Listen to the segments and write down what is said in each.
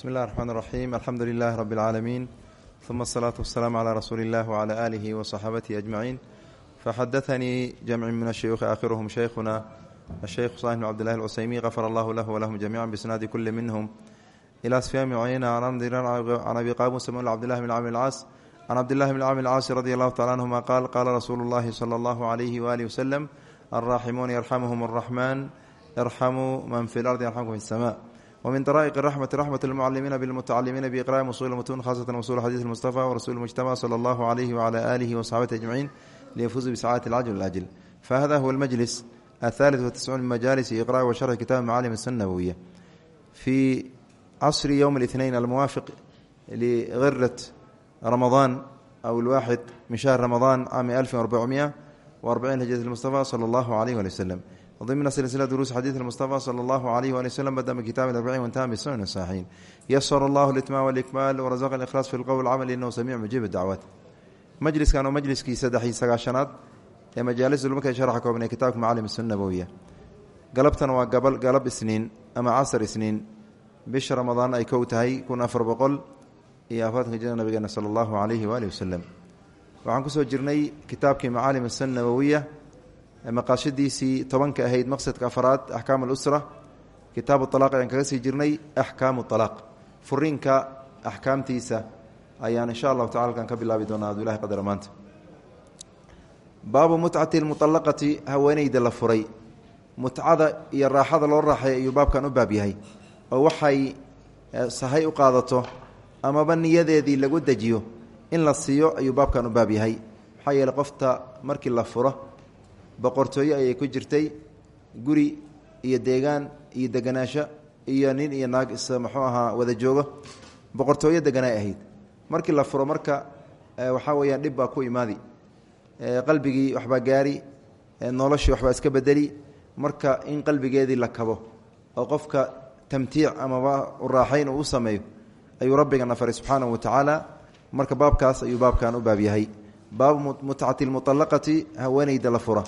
bsmi اllah الرحman الرaxيim alxamdu lilah rb اlcaalamiin ثuma الصlaaةu waالsalaam عlى rasuuli اllah وعlى alihi وصaxaabatihi أجmaciin faxadaثanii jamci min الshuyuuخi aakhiruhm shaykhuna الsheykh صالح بn cbd لlah الcuseymi غafar allah lah wlahum jamiعa bisnaadi kuli minhm ilى sfyan bn cuyeyna can abi qaamusa mawla cbdillahi bn camr اlcaas can cabdillahi bn camr اlcaasi radi allahu tacala anhuma qaal qaala rasuulu اllahi slى اllahu عalayhi waalihi waslem alraaximuuna yarxamuhum الraxman yarxamuu man fi اlardi yarxamkum fi الsma wmin daraa'iq raxmati raxmat lmucalimiina bilmutacalimiina biiqra'i usul mutun khasatan usul xadiis mustafa warasuuli mujtamac sala allahu alayhi wcala aalihi wasaxbati ajmaciin liyafuuzu bisacaadati alcajl alajl fahada huwa almajlis athaalit watiscuun min majaalisi iqra'i wa sharxi kitabi macaalim sunna nabowiya fii casri yowm اlithnain almuwaafiq ligirat ramadaan aw alwaaxid min shahr ramadaan caami alfin arbacmiya wa arbacin hijrat mustafa sala allahu alayh wali waslem ضمن سلسلة دروس حديث المصطفى صلى الله عليه وآله وسلم بدأ من كتاب الأربعين وانتهى بالسنن الصحيحين يسر الله الإتمام والإكمال ورزق الإخلاص في القول والعمل إنه سميع مجيب الدعوات مجلس كانوا مجلس كي سدحي سقاشنات يا مجالس المكة شرح كوبنا كتاب معالم السنة النبوية قلبتنا وقبل قلب سنين أما عصر سنين بش رمضان أي كوتهي كنا أفر بقل يا فاتح جنا نبينا صلى الله عليه وآله وسلم وعن كسو جرني كتابك معالم السنة النبوية maqaashadiisii tobanka ahayd maqsadka afraad axkaam alusra kitaabu alaaq ayaan kaga sii jirnay axkaamu alaaq furiinka axkaamtiisa ayaan insha allahu tacala halkan ka bilaabi doonaa adu ilahi qadara maanta. Baabu mutcati lmualaqati haweeneyda la furay. Mutcada iyo raaxada loo raaxay ayuu baabkan u baab yahay. Oo waxay sahay u qaadato amaba niyadeedii lagu dejiyo. In la siiyo ayuu baabkan u baab yahay. Maxaa qofta markii la furo boqortooyo ayay ku jirtay guri iyo deegaan iyo deganaasho iyo nin iyo naag is muxuu ahaa wada joogo. Boqortooyo deganay ahayd. Markii la furo marka waxaa weyaan dhib baa ku imaadi. Qalbigii waxbaa gaari noloshii waxbaa iska bedeli. Marka in qalbigeedii la kabo oo qofka tamtiic amaba uraaxayn uu u sameeyo ayuu rabbigana faray subxaanahu wa tacaala. Marka baabkaas ayuu baabkan u baab yahay. Baabu mutcati lmualaqati haweeneyda la fura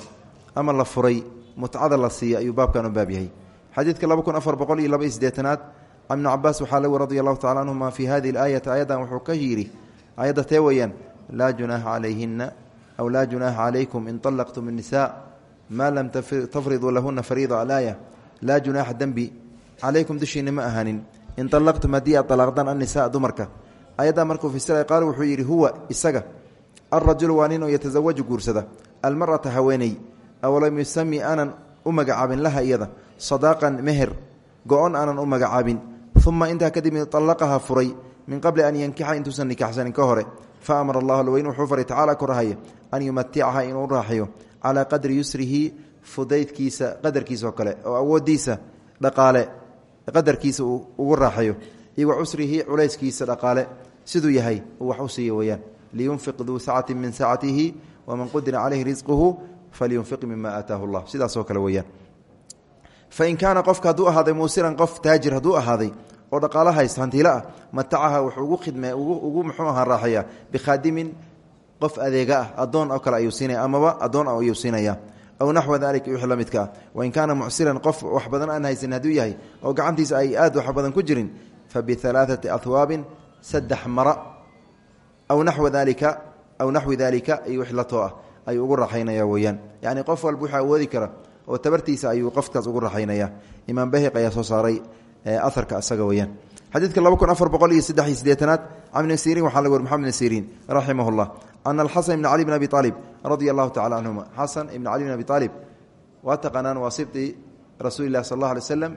ama la furay mutcada la siiya ayuu baabkan u baab yahay xadiidka laba kun afar boqol iyo laba iyo sideetanaad can ibni cabaas waxaa lawi radi allahu tacala canhuma fi hadihi alaayati ayadan wuxuu ka yidhi ayadda tee weeyaan laa junaaxa calayhina aw laa junaaxa calaykum in طalaqtum الnisa maa lam tafriduu lahuna fariida alaaya laa junaaxa dembi calaykum dushiina ma ahanin in طalaqtum haddii aad طalaaqdaan annisaa dumarka ayaddaa markuu fasiray qaal wuxuu yidhi huwa isaga alrajulu waa nin oo yatasawaju guursada almarata haweeney awlam yusami aanan u laha iyada sadaaqan meher go-on aanan u magacaabin uma intaa kadib allaqaha furay min qabli an yankixa intuusan nikaxsanin ka hore fa amara allah alweyn wuxuu faray tacaala an yumaticaha inuu raaxiyo calaa qadri yusrihi fudaydkiisa qadarkiisa oo kale oo awoodiisa dhaqaale qadarkiisa ugu raaxayo iyo wa cusrihi culayskiisa dhaqaale siduu yahay uu wax u siiyo weyaan liyunfiq duu sacati min sacatihi waman qudira caleyhi risquhu falyunfiq mima aataahu llah sidaasoo kale weyaan fain kaana qofka hadduu ahaaday muusiran qof taajir hadduu ahaaday oo dhaqaalo haysta hantiilo ah matacaha wuxuu ugu khidme ugu muxuu ahaa raaxaya bikhaadimin qof adeega ah oo kale ayuu amaba addoon ayuu siinaya. Aw naxwa dalika wixii midka ah. Wain kaana mucsiran qof wax badan aan haysan yahay oo gacantiisa ay aad wax ku jirin fa bialaaثati ahwaabin saddex mara. Aw naxwa dalika aw naxwi dalika iyo ah ayuu ugu raaxaynaya weyaan yacni qof walba wuxuu awoodi kara oo tabartiisa ayuu qofkaas ugu raaxaynaya imaam bahiq ayaa soo saaray aharka isaga weyaan xadiidka laba kun afar boqol iyo saddex iyo sideetanaad can ibni siriin waxaa laga wari maxamed ibn siriin raximah llah ana alxasan ibn cali bn abi aalib radia allahu tacala canhuma xasan ibn cali bn abi aalib waa taqaanaan waa sibti rasuuli lah sal allah alay slam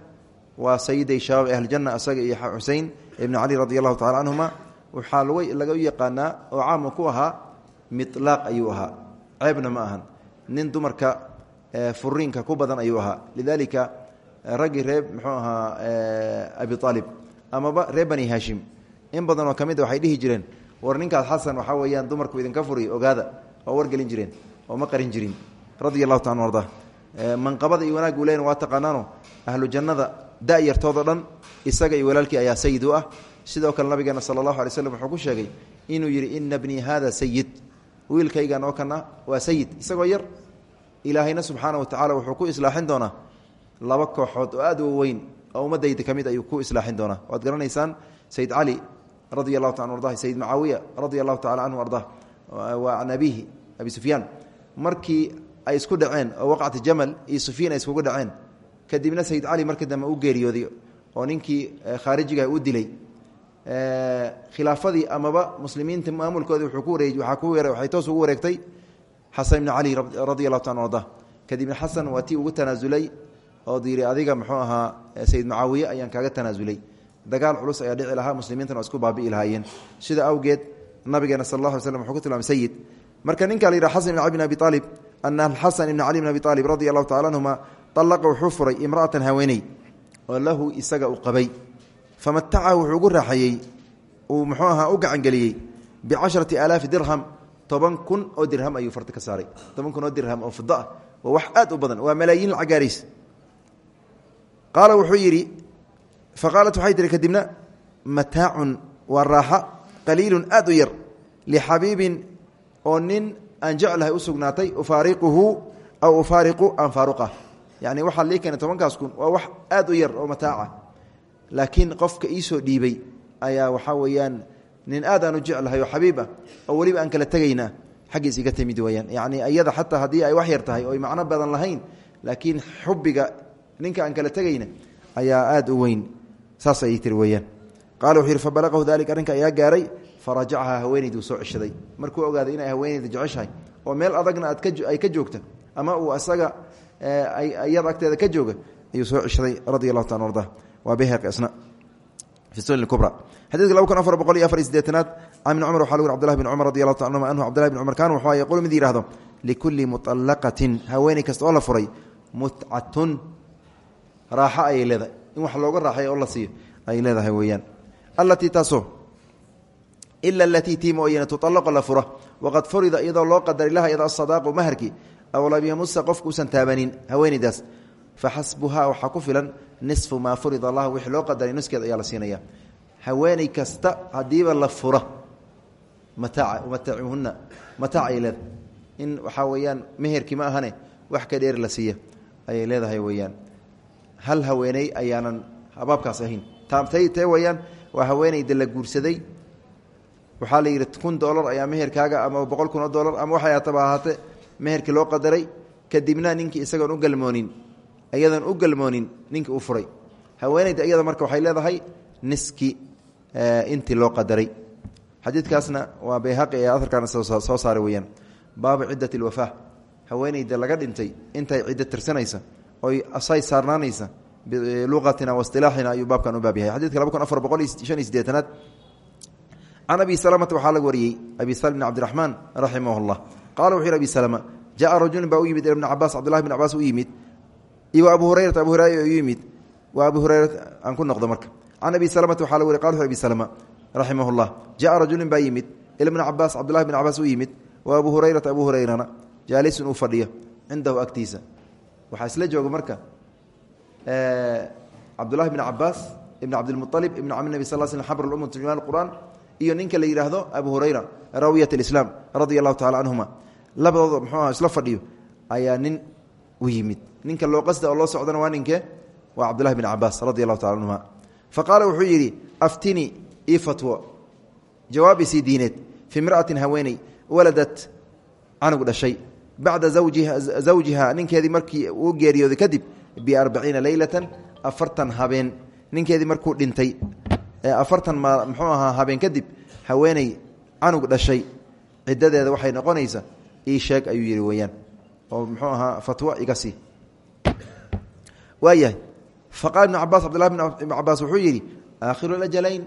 waa sayiday shabaab ahljana isaga iyo xusein ibn cali radi allahu tacala canhuma waxaa laga yaqaanaa oo caama ku ahaa milaaq ayuu ahaa ceebna ma ahan. Nin dumarka furiinka ku badan ayuu ahaa. Lidalika raggii reer muxuu ahaa abi aalib amaba reer bani hashim in badan oo ka mid a waxay dhihi jireen war ninkaas xasan waxaa weeyaan dumarku idinka furiy ogaada oo wargelin jireen oo ma qarin jirin. Radia allahu taala arda. Manqabada iyo wanaag uu waa taqaanaano ahlu jannada da-yartoodao dhan isaga iyo walaalkii ayaa sayid u ah. Sidoo kale nabigeena sala allahu alay slam wuxuu ku sheegay inuu yidhi ina bnii hada sayid wiilkaygan oo kana waa sayid isagoo yar ilaahayna subxaana wa tacala wuxuu ku islaaxin doonaa laba kooxood oo aad u weyn oo ummadayda ka mid ayuu ku islaaxin doonaa. Waad garanaysaan sayid cali radia allahu taala ardah sayid mucaawiya radia allahu tacala canhu ardah wa can abihi abi sufyaan. Markii ay isku dhaceen oo waqcati jamal iyo sufyan ay iskugu dhaceen kadibna sayid cali markii dambe u geeriyooday oo ninkii khaarijiga u dilay khilaafadii amaba muslimiinta maamulkoodi waxay toos ugu wareegtay xasan ibni cali radi allahu taala arda kadibna xasan ugu tanaasulay oo yiri adiga muxuu ahaa sayid mucaawiye ayaan kaaga tanaasulay dagaal culus ayaa dhici lahaa muslimiintana isku baabi'i lahaayeen. Sida awgeed nabigeena sal alla alay slam wuxuu marka ninka la yidhaha xasan ibn cali bn abi aalib ana xasan ibn cali bn abi aalib radi allahu tacala anhuma alaqa wuxuu furay imra'atan haweeney oo lahu isaga u qabay famatacahu wuxuu ugu raaxeeyey uu muxuu ahaa u gacangeliyey bicasharati aalaafi dirham toban kun oo dirham ayuu farti ka saaray toban kun oo dirham oo fida ah waa wax aad u badan waa malaayiin lacagaariis qaala wuxuu yidhi faqaalat waxay tihi kadibna mataacun waa raaxa qaliilun aad u yar lixabiibin oo nin aan jeclahay u sugnaatay ufaariquhu aw ufaariqu aan faaruqah yani waxaa lii keenay tobankaas kun waa wax aad u yar oo mataaca laakiin qofka iisoo dhiibay ayaa waxaa weeyaan nin aad aan jeclahay oo xabiib ah oo weliba aan kala tegayna xaggiis iga timid weyaan yani iyada xataa haddii ay wax yar tahay oo ay macno badan lahayn laakiin xubiga ninka aan kala tegayna ayaa aad u weyn. Saas ayay tiri weyaan qaala wuxuu yidhi fabalaqahu arrinka ayaa gaaray farajacahaa haweenayduu soo ceshaday. Markuu ogaaday inay haweenayda jeceshahay oo meel adagna aad ay ka joogta ama uu asaga iyada agteeda ka jooga ayuu soo ceshaday radi allahu arda waa bayhaqi isna fi sunan kubra. Xadidka laba kun afar boqol iyo afar iyo sideetanaad can ibn cumar waxaa lgu abdulahi bin cumar radi allahu taala anhu anhu abdullahi bin cumar kaana wuxuu yaqulu mid yihahdo likulli muطallaqatin haweeney kasta oo la furay mutcatun raaxo ayay leedahay. In wax looga raaxeeyo oo la siiyo ayay leedahay weeyaan. Allatii taasoo ila alatii tii mooyane tuطallaqo la fura waqad furida iyadoo loo qadari laha iyadoo asadaaqu maharki lam yamusa qofku usan taabanin haweeneydaas faxasbuhaa waxaa ku filan nisfu maa furida allah wixii loo qadaray nuskeed ayaa la siinaya. Haweeney kasta hadiiba la fura mataaca umatacuhuna mataac in waxaa weeyaan meherkii ma wax ka dheer la siiya ayay leedahay weeyaan. Hal haweeney ayaanan abaabkaas ahayn. Taamtay tee weeyaan waa haweeneyda la guursaday. Waxaa la yidhi kun dolar ayaa meherkaaga ama boqol kun oo ama waxay ataba ahaate meherkii loo qadaray kadibna ninkii isagoon u galmoonin iyadoon u galmoonin ninkii u furay. Haweeneyda iyada marka waxay leedahay niski intii loo qadaray. Xadiidkaasna waa bayhaqi ee aharkaana soo saaray weyaan baabu ciddat alwafaa haweeneyda laga dhintay intay ciddo tirsanaysa oy asay saarnaanaysa biluqatina waistilaaxina ayuu baabkan u baab yahay. Xadidka laba kun afar boqol shan iyo sideetanaad can abi salamata waxaa laga wariyey abi salm bn cabdiraxmaan raximah llah qala wuxu yhi abi salma jaءa rajulin baa u yimid ibn cabaas cabdullahi bn cabaas u yimid iyo abu hurayrata abu hurayra u yimid. Waa abu hurayra aan ku noqdo marka. Can abi salamata waxaa laga wariy qala abi salma raximah llah jaءa rajulin baa yimid. Il bn cabaas cabdullahi bn cabaas yimid. Wa abu hurayrata abu hurayrana jaalisun uu fadhiyo cindahu agtiisa. Waxaa isla jooga marka cabdullahi bn cabaas ibn cabdilmualib ibn cami nebi sal sl xabr umma turjumaan qur'aan iyo ninka la yidhaahdo abu hurayra raawiyat اislaam radia allahu tacala canhuma labadooda mxuu isla fadhiyo ayaa nin u yimid ninka loo qasda oo loo socdana waa ninkee waa cabdullahi bn cabaas radi allahu tacala anhuma fa qaala wuxuu yidhi aftini ii fatwo. Jawaabisii diineed fii imra'atin haweeney waladat canug dhashay. Bacda zawjiha ninkeedii markii uu geeriyooday kadib biarbaciina leylatan afartan habeen. Ninkeedii markuu dhintay afartan ma muxuu ahaa habeen kadib haweeney canug dhashay. Ciddadeeda waxay noqonaysa ii sheeg ayuu yidhi weeyaan. Oo muxuu ahaa fatwo iga sii waayahay. Faqala ibnu cabaas cabdullahi ibnu cabaas wuxuu yidhi aakhiru ajalayn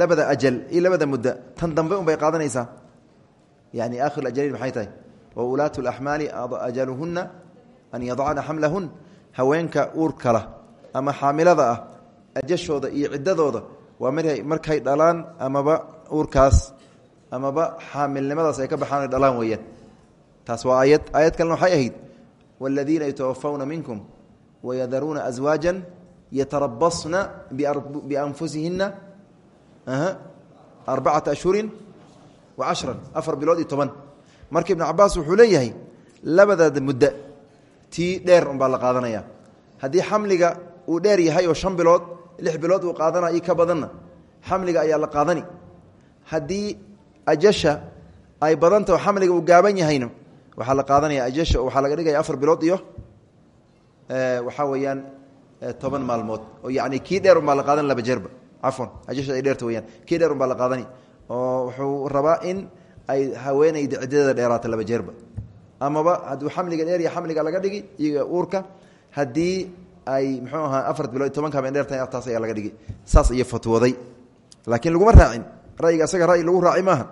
labada ajal iyo labada muddo tan dambe un bay qaadanaysaa. Yani aakhiru ajalayn maxay tahay? Wa ulaatu laxmaali ajaluhunna an yadcana xamlahun haweenka uurkala ama xaamilada ah ajashooda iyo ciddadooda waa markay dhalaan amaba uurkaas amaba xaamilnimadaas ay ka baxaan dhalaan weeyaan. Taas waa aayad aayad kalena waxay ahayd wayadaruuna aswaaja yatarabasna bianfusihina arbacata ashhurin wa cashran afar bilood iyo toban. Marka ibnu cabaas wuxuu leeyahay labadaada muddo. Tii dheer unbaa la qaadanaya. Haddii xamliga uu dheer yahay oo shan bilood lix bilood uu qaadana io ka badanna xamliga ayaa la qaadani. Haddii ajasha ay badanta oo xamliga uu gaaban yahayna waxaa la qaadanaya ajasha oo waxaa laga dhigaya afar bilood waxaa weeyaan toban maalmood. Oo yani kii dheer unbaa la qaadan laba jeerba. Cafwan ajasha ay dheerta weyaan kii dheer unbaa la qaadani. Oo wuxuu rabaa in ay haweenayda ciddadeeda dheeraata laba jeerba. Amaba hadduu xamliga dheer iyo xamliga laga dhigi iyo uurka haddii ay muxuu ahaa afar bilood tobanka habeen dheerta taas ayaa laga dhigi. Saas iyo fatwooday. Laakiin laguma raacin. Ra'yiga asaga ra'yi lagu raaci maaha.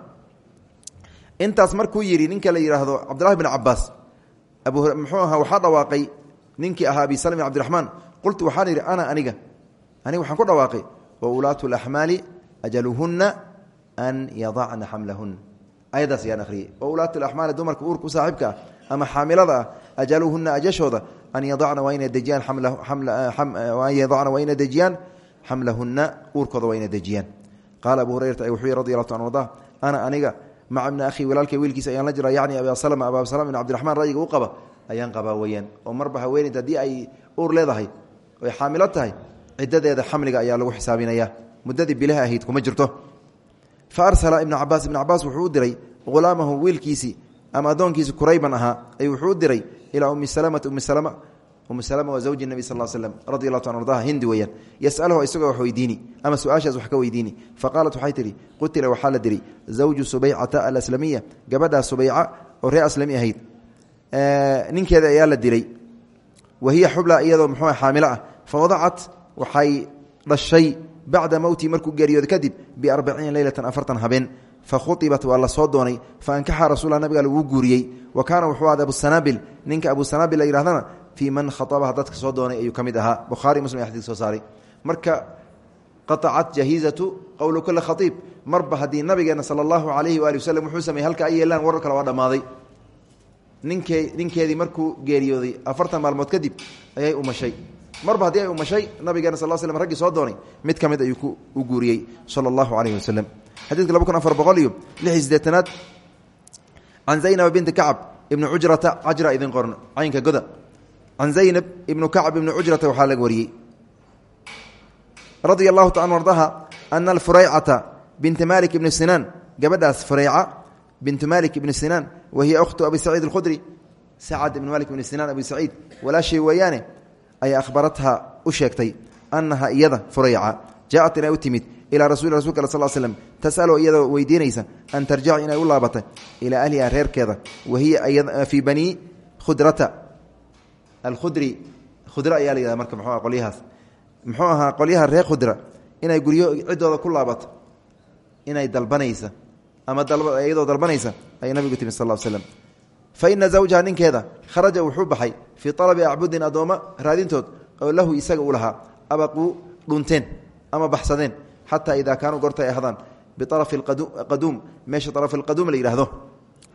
Intaas markuu yidhi ninka la yidhaahdo cabdillahi bin cabaas abu muxuu ahaa waxaa dhawaaqay ninkii ahaa abi cabdiraxmaan qultu waxaan idhi ana aniga. Aniga waxaan ku dhawaaqay wa ulaatu laxmaali ajaluhunna an yadacna xamlahuna ayadaas ayaan akhriyey. Wa ulaatu laxmaali dumarka uurka u saaxiibka ah ama xaamilada ah ajaluhunna ajashooda an yadacna waa inay dejiyaan inay dejiyaan xamlahunna uurkooda waa inay dejiyaan. Qaala abu hurayrata wuxuu yihi radi arda ana aniga maca bni akhii walaalkay wiilkiisa ayaan la jira yacni abi salma aba salm bin cabdiraxmaan ra'yiga u ayaan qabaa weyaan oo marba haweeneyda haddii ay uur leedahay oy xaamilo tahay ciddadeeda xamliga ayaa lagu xisaabinaya. Muddadii bilaha ahayd kuma jirto. Fa arsala ibna cabaas ibna cabaas wuxuu u diray hulaamahu wiilkiisii ama addoonkiisi kurayban ahaa ayuu wuxuu u diray ilaa ummi salamata ummi salama ummi salama waa zawji nebi sal slm radi allahu ta ardaha hindi weeyaan. Yasaluhu isagoo wax weydiini ama su'aashaas wax ka weydiini. Faqaalat waxay tihi qutila waxaa la diray zawju subaycata alaslamiya gabadhaa subayca oo ree aslami ahayd ninkeeda ayaa la dilay. Wa hiya xubla iyadoo muxuu xaamilo ah. Fa wadacat waxay dhashay bacda mowtii markuu geeriyooda kadib biarbaciina leylatan afartan habeen. Fa khuibat waa soo doonay. Fa ankaxa rasuula nabiga laguu guuriyey. Wa wuxuu ahda abusanaabil ninka abusanaabil la yihahdana fii man khaabaha dadka soo doonay ayuu ka mid ahaa. Muslim xadii soo saaray. Marka qaطacat jahiizatu qowlu kuli khaiib marba haddii nabigeena sala alayhi waali waslm wuxuu sameeyey halka ay yeelaan warar kale waa dhammaaday ninkee ninkeedii markuu geeriyooday afartan maalmood kadib ayay umashay marba haddii ay umashay nabigeena sal slm raggii soo doonay mid ka mid ayuu u guuriyey sala allahu alayhi waslem xadidka laba kun afar boqol iyo lix iyo sideetanaad can zaynab binti kacab idin qorn caynka goda. Can zaynab ibnu kacb ibni cujrata waxaa laga wariyey. Radia allahu ta an ardaha ana alfuraycata malik ibni sinaan gabadhaas furayca bintu malik ibni sinaan wa hiya khtu abi saciid alkhudri. Sacad ibn malik ibni sinaan abi saciid walaashay weeyaane ayaa ahbaratha u sheegtay annaha iyada furayca. Jaaat inay u timid ilaa rasuli rasulka al sl slm tasalu iyadoo weydiinaysa an tarjaci inay u laabatay ilaa ahliha reerkeeda. Wa hiya fii bani khudrata. Alkhudri khudra ayaa la yihahda marka mxuu aha qolyahaas. Muxuu ahaa qolyaha reer khudra. Inay guryo ciddooda ku laabato. Inay dalbanaysa ama iyadoo dalbanaysa ayay nabigu timi sal slm fa ina zawjaha ninkeeda kharaja wuxuu baxay fii alabi acbudin addoommo raadintood oo lahu isaga u lahaa abaquu dhunteen ama baxsadeen xataa idaa kaanuu gorta ay ahdaan biarafi qaduum meesha araf alqaduum la yidhaahdo.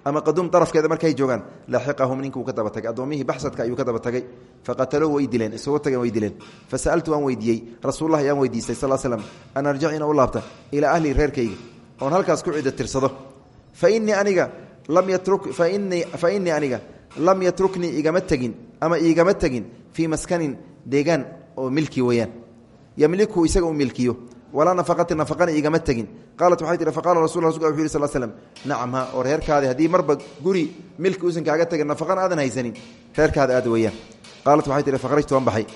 Ama qaduum arafkeeda markay joogaan laaxiqahum ninkuu ka tagay addoommihii baxsadka ayuu ka daba tagay. Faqataluu way dileen isugu tageen way dileen. Fasa'altu waan weydiiyey rasuullah ayaan weydiistay sal slam an arjic ina u laabta ahli reerkayga oon halkaas ku cida tirsado. Fa inii aniga lam yatruk fainii fa inii aniga lam yatruknii igama tegin ama iigama tegin fii maskanin deegaan oo milki weeyaan. Yamliku isaga u milkiyo. Walaa nafaqati nafaqana igama tegin. Qaalat waxay tihi faqala rasul rasulka wuxu yih sl slm nacam ha oo reerkaadi haddii marba guri milki uusan kaaga tegin nafaqana aadan haysanin reerkaada aad weeyaan. Qaalat waxay tihi fakhrajtu waan baxay.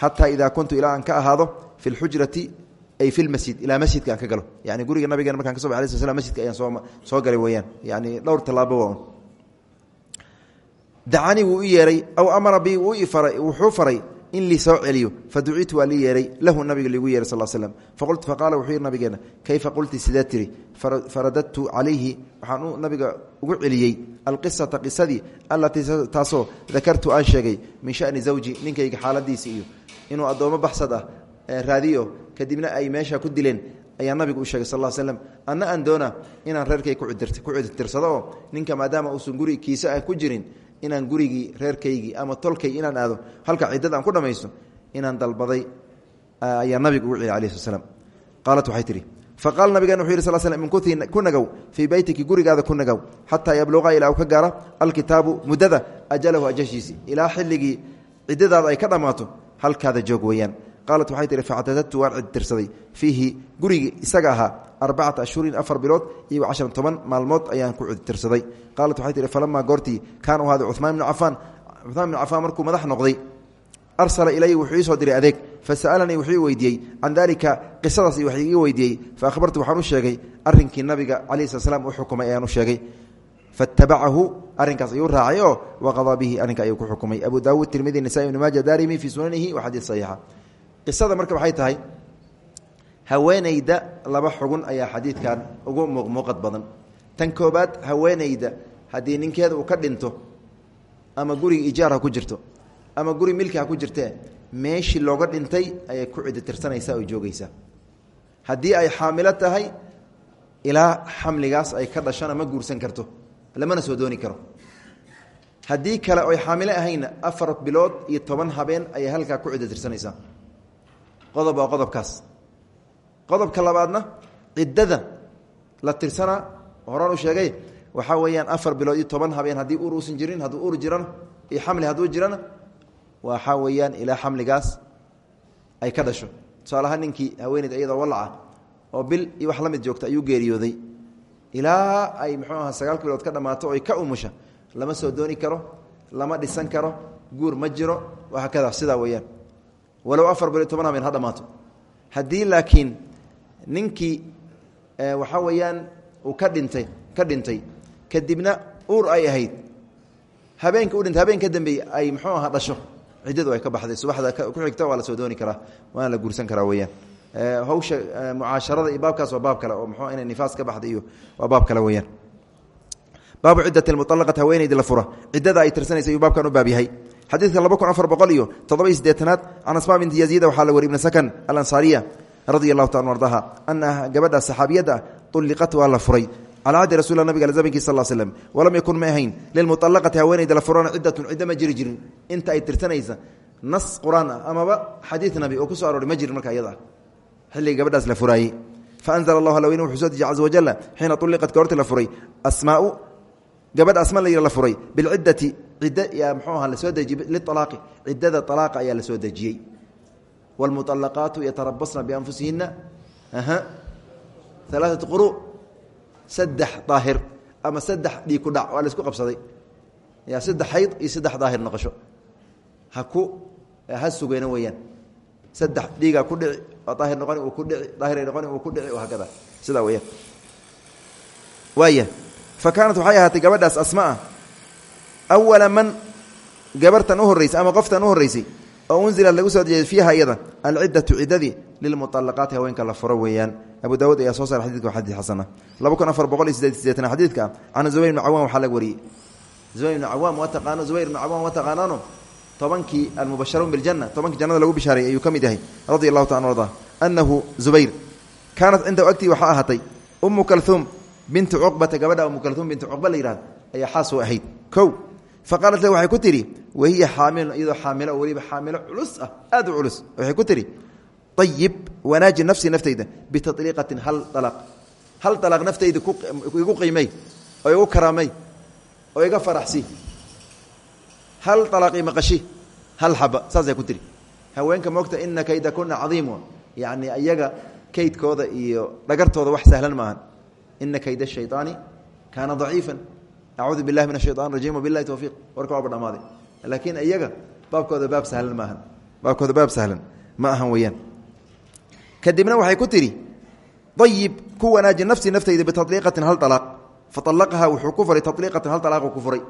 Xataa idaa kuntu ilaa aan ka ahaado fi lxujrati ay fi lmasjid ilaa masjidka aan ka galo. Yani guriga nabigeena markaan ka so bay sl masjidka ayaan soo galay weeyaan. Yani dhowr tallaabo waa un dacanii wuu i yeeray aw amara bi wuxuu faray in lii soo celiyo. Faducitu waa lii yeeray lahu nabiga ligu yeeray sal slm faqaala wuxuu yihi nabigeena kayfa qulti? Sidee tiri faradadtu calayhi. Waxaan u nabiga ugu celiyey alqisata qisadii allatii taasoo dakartu aan sheegay min shani zawji ninkayga xaaladiisa iyo inuu addoommo baxsad ah raadiyo kadibna ay meesha ku dileen ayaa nabigu u sheegay sal slm anna aan doona inaan reerkay ku cidirtirsado oo ninka maadaama uusan guri kiisa ah ku jirin inaan gurigii reerkaygii ama tolkay inaan aado halka ciddada aan ku dhammaysto inaan dalbaday ayaa nabigu ugu celiy alayh slam qaalat waxay tihi faqaala nabigeena wuxu yih sl sl minkutii ku nagow fii beytiki gurigaada ku nagow xataa yabluqa ilaa ka gaara alkitaabu muddada ajalahu ajashiisi ilaa xilligii ciddadaada ay ka dhammaato halkaada joog weeyaan qaalat waxay tihi factadadtu waan cidtirsaday fiihi gurigii isaga ahaa arbacata ashhurin afar bilood iyo casharan toban maalmood ayaan ku cidtirsaday qaalat waxay tihi falamaa goortii kaana u ahaaday cumaan bnu cafaan. Cumaan bnu markuu madax noqday arsala ilay wuxuu ii soo diray adeeg fasa'alanii wuxuu ii weydiiyey can daalika qisadaas wax ii fa ahbartu waxaan u sheegay arrinkii nabiga calayi slat slam xukumay ayaan u sheegay. Faitabacahu arrinkaas ayuu raacay oo waqadaa bihi ayuu ku xukumay. Abu daawuud tirmidi nisai ibni maaja daarimi fii sunanihi wa xadiid saxiixa qisada marka waxay tahay haweenayda laba xugun ayaa xadiidkan ugu muuqmuuqad badan. Tan koobaad haweenayda haddii ninkeeda uu ka dhinto ama guriga ijaar ku jirto ama guri milki ku jirtee meeshii looga dhintay ayay ku cidi tirsanaysaa oo joogaysaa. Haddii ay xaamilo tahay ilaa xamligaas ay ka dhashana ma guursan karto lamana soo dooni karo. Haddii kale oy xaamilo ahayna afar bilood iyo toban habeen ayay halkaa ku cidi tirsanaysaa qodob waa qodobkaas. Qodobka labaadna ciddada la tirsanaa horaan u sheegay waxaa weeyaan afar bilood iyo toban habeen haddii ur uusan jirin hadduu ur jirana iyo xamli hadduu jirana waxaa weeyaan ilaa xamligaas ay ka dhasho. Tusaalahaan ninkii haweeneyd iyadoo walaca oo bil iyo wax la mid joogta ayuu geeriyooday. Ilaa ay muxuu aha sagaalka bilood ka dhammaato oy ka umusha lama soo dooni karo lama dhisan karo guur ma jiro wahaakada sidaa weeyaan walow afar bilood toban habeen laakiin ninkii waxaa weeyaan uu ka dhintay ka dhintay kadibna uur ay ahayd habeenka u dhintay habeen ka ay muxuu aha dhasho. Ciddadu ay ka baxday subaxda ku xigta waa la soo dooni karaa waana la guursan karaa weeyaan. Hawsha mucaasharada iyo waa baab kale oo muxuu inay nifaas ka baxda iyo waa baab kale weeyaan. Baabu ciddati mualaqati haweenaydi la fura. Ciddada ay tirsanaysa baabkan u baab yahay xadiidka laba kun afar boqol iyo toddoba-iyo siddeetanaad can asmaa binti yaziida waxaa la wari ibna sakan alansaariya radia allahu taala ardaha anaha gabadha saxaabiyadda ulliqat waa la furay. Calaa cahdi rasul nabig al zamankiis sal slm walam yakun ma ahayn lilmualaqati haweenayda la furana ciddatun ciddo ma jiri jirin. Inta ay tirsanaysa nas qur'aan ah amaba xadiid nabi oo ku so arooray ma jirin marka iyada. Xilligii gabadhaas la furaayey faanzla allahu alaweyne wuxuu soo dejiye caza wajala xiina ulliqat goorti la furay. Asmaau gabadha asma la yidha la furay bilciddati ciddo yaa muxuu aha lasoo dejiyey lialaaqi ciddada alaaqa ayaa la soo dejiyey wاlmuطalaqaatu yatarabasna bianfusihina alaaثat quru saddex daahir ama saddex dhiig ku dhac waa la isku qabsaday ya saddex xayd iyo saddex daahir noqosho ha ku ha sugeyna weeyaan saddex dhiigaa ku dhici oo daahir noqoni uu ku dhici daahiray noqoni uu ku dhici hakada sidaa weyaan waaya fa kaanat waxay ahaatay gabadhaas asmaa awala man gabartan u horreysay ama qoftan u horreysay oo unzilad lagu soo dejiyay fiiha iyada alciddatu ciddadii lilmuطalaqaati haweenka la furo weeyaan abu daawud ayaa soo saara xadidka xadii xasana laba kun afar boqol iyo sideed sideetan xadiidka can zubayr bni cawaan waxaa laga wariyey zubayr bni cawaam waa taqaano zubayr bni cawaan waa taqaanaano tobankii almubasharuun biljana tobankii jannada lagu bishaaray ayuu ka mid yahay radia allahu taala arda annahu zubayr kaanat cindahu agtii waxaa ahaatay umu kalhuum bintu cuqbata gabadha umu kalhuum bintu cuqba la yihahdo ayaa xaas u ahayd. Kow fa qaalat waxay ku tidhi wahiya xaamilun iyadoo xaamilo oo weliba xaamilo culus ah aad u culus. Waxay ku tidhi ayib wanaaji nafsi naftayda bitaliiqatin hal alaq hal alaaq naftayda igu qiimey oo igu karaamay oo iga faraxsi. Hal alaaqi maqashi hal xaba saasay ku tihi iyo dhagartooda wax sahlan maahan ina kayda shayaani kaana daciifan acuudu billahi min ashayaan rajim wabilahi towfiiq warka waaba dhamaaday laakiin iyaga baabkooda baab sahlan maahan baabkooda baab sahlan ma ahan weeyaan kadibna waxay ku tidhi ayib ku wanaaji nafsi naftayda bitaliiqatin hal alaaq faallaqaha wuxuu ku furay taliiqatan hal alaaqu ku furay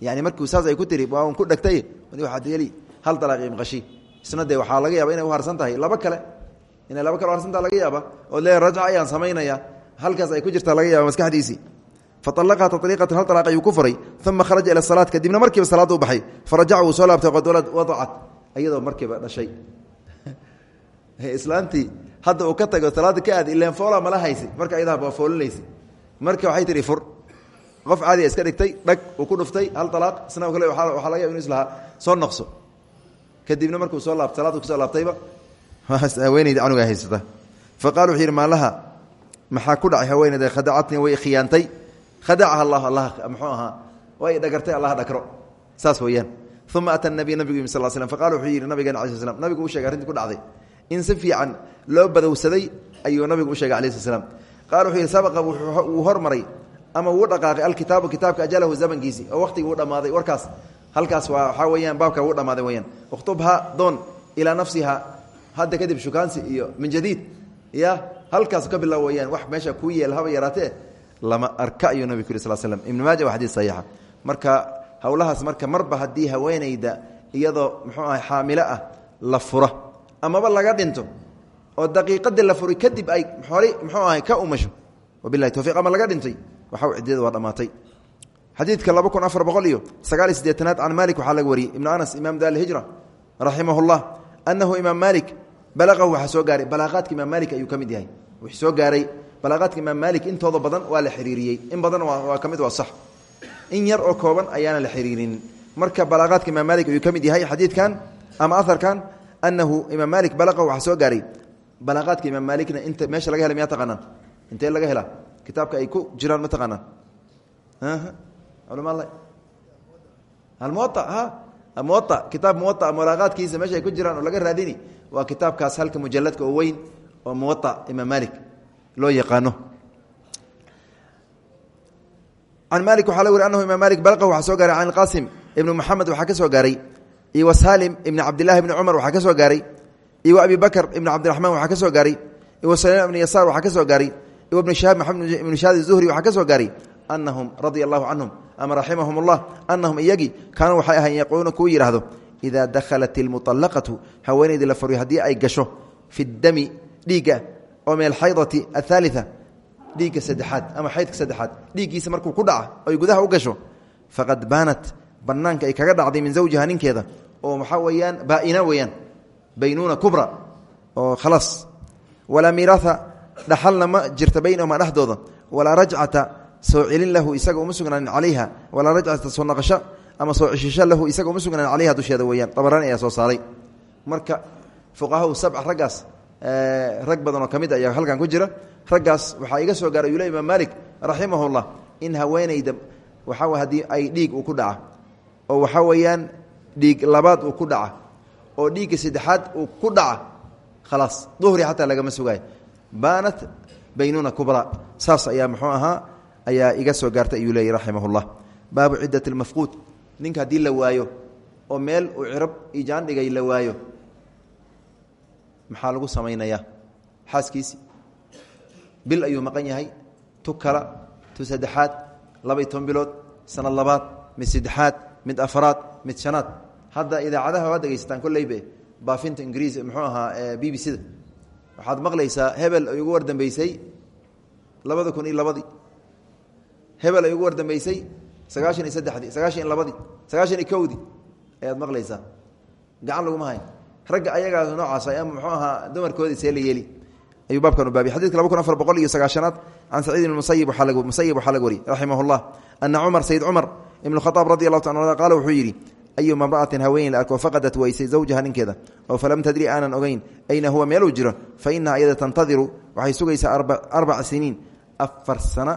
yani markuu saas ay ku tiri waa un ku dhegtay waaad yeli hal alaaqi maqashi isna dee waxaa laga yaaba inay u harsan tahay laba kale inay laba kale harsantaha laga yaaba oo le rajca ayaan samaynaya halkaas ay ku jirtaa laga yaaba maskaxdiisii faallaqaha taliiqatan hal alaaq ayuu ku furay uma kharaja ila salaad kadibna markiiba salaadda u baxay. Farajaca wuu soo laabtay qod wadacat iyadoo markiiba dhashay. Islaantii hadda uu ka tago salaada ka aad ilan foola mala haysi marka ayadaha waa foolinaysa marka waxay tihi fur. Qof caadiya iska dhigtay dhag uu ku dhuftay hal alaaq isna kale waxaa laga yaba inu islahaa soo noqso. Kadibna markuu soo laabta salaada ku soo laabtayba haweenayda canuga haysata. Fa qala wuxuu maalaha maxaa ku dhacay haweenayda khadacatni way khiyaantay. Khadacaha allah allah muxuu way dhagartay allah dhakro. Saas weeyaan. Uma ata nabiy nabigu yimi sal slm faqala wuxuu yidhi nabigeena ala nabigu u shegay arrintii ku dhacday. In si fiican loo badowsaday ayuu nabigu u sheegay ala sl slam qala wuxuu hormaray ama wuu dhaqaaqay alkitaabu kitaabka ajalahu zamankiisii oo waqtigii uu dhammaaday. Warkaas halkaas waa waxaa weyaan baabka wuu dhammaaday weyaan ukhtubha doon ilaa nafsiha hadda kadib shukaansi iyo min jadiid ya halkaas ka bilow weyaan wax meesha kuu yeel haba yaraatee lama arka ayuu nabig ku sal slm ibnu maaja waa xadiis saxiixa. Marka howlahaas marka marba haddii haweenayda iyadoo muxuu ahay xaamilo ah la fura amaba laga dhinto oo daqiiqadii la furay kadib ay horay muxuu ahay ka umasho wabilahi towfiiq ama laga dhintay waxa ciddada waa dhammaatay xadiidka laba kun afar boqol iyo sagaal iyo siddeetanaad can malik waxaa laga wariyey. Ibnu anas imaam daal hijra raximah llah anahu imaam malik balaqahu waxaa soo gaaray. Balaaqaadka imaam malik ayuu ka mid yahay. Wuxuu soo gaaray balaaqaadka imaam malik intooda badan waa la xiriiriyey. In badan waa ka mid waa sax. In yar oo kooban ayaana la xiriirinin marka balaaqaadka imaam malik ayuu ka mid yahay xadiidkan ama aharkan anahu imaam malik balaqahu waxaa soo gaaray. Balaaqaadka imaam maalikna inta meesha laga hela miyaa taqaanaan? Intee laga helaa kitaabka ay ku jiraan ma taqaanaan? Almuwa muwa kitaab muwa mulaaqaadkiisa meesha ay ku jiraan oo laga raadini waa kitaabkaas halka mujaladka oo weyn oo muwa imaam malik loo yaqaano. Can malik waxaa la weri anahu imaam malik balqahu waxaa soo gaaray can qasim ibni moxamed waxaa ka soo gaaray iyo salim ibni cabdillahi ibni cumar waxaa ka soo gaaray iyo abi bakr ibni cabdiraxmaan waxaa ka soo gaaray iyo salim ibni yasaar waxaa ka soo gaaray iyo ibni shahaab maxamed ibni shahaad zuhri waxaa ka soo gaaray anahum radia allahu ama raximahum اllah anahum iyagii kaanuu waxay ahayn yaquuluuna kuu idaa dakhalat ilmuطalaqatu haweenaydii la furyo haddii ay gasho fi dami dhiigga oo min alxaydati athaalia dhiigga saddexaad ama xaydka saddexaad dhiiggiisa markuu ku dhaca oy gudaha u gasho faqad baanat banaanka ay kaga dhacday min zawjiha ninkeeda oo waxaa weeyaan baaina weeyaan baynuuna kubra oo khalaas walaa miiraaa dhaxalna ma jirta baynahuma dhexdooda walaa rajcata soo celin lahu isaga uma sugnaanin ama soo cishisho lahu isaga uma sugnaanin calayha dusheeda weeyaan. Dabaraani ayaa soo saaray. Marka fuqahahu sabca raggaas rag badan oo ka mid ayaa halkan ku jira. Raggaas waxaa iga soo gaaray yule imaam maalik raximahullah in haweenayda waxaa haddii ay dhiig ku dhaca. Oo waxaa weeyaan dhiig labaad uu ku dhaca. Oo dhiigga saddexaad uu ku dhaca khalaas duhri xataa lagama sugaayo baanat baynuna kubra. Saas ayaa muxuu ayaa iga soo gaartay ayuu leeyay raximahullah baabu ciddat lmafquud ninka haddii la waayo oo meel uu cirab ijaan dhigay la waayo maxaa lagu samaynayaa? Xaaskiisii bil ayuu maqan yahay. Tu kala tu saddexaad toban bilood sanad labaad mid saddexaad mid afaraad mid shanaad. Hadda idaacadaha waad dhegeysataan kolleybe baafinta ingiriis muxuu ahaa b da. Waxaad maqlaysaa hebel ay ugu wardambeysay labada kun iyo labadii. Hebel ay ugu wardambeysay sagaashan iyo saddexdii sagaashan iyo labadii sagaashan iyo kowdii ayaad maqlaysaa. Gacan laguma hayn. Ragga ayagaas noocaas muxuu ahaa dumarkoodii see la yeeli. Ayuu baabkan u baabiy xadidka laba kun afar boqol iyo sagaashanaad can saciid musayib musayib waxaa laga wariyey raximah llah ana cumar sayid cumar ibn khaaab radi allahu ta qaala wuxuu yidhi ayuma mra'atin haweeney la arko faqadat weysay zawjaha ninkeeda oo falam tadri aanan ogeyn ayna huwa meeluu jiro fa inaha ayada tantadiru waxay sugaysaa arbac siniin afar sano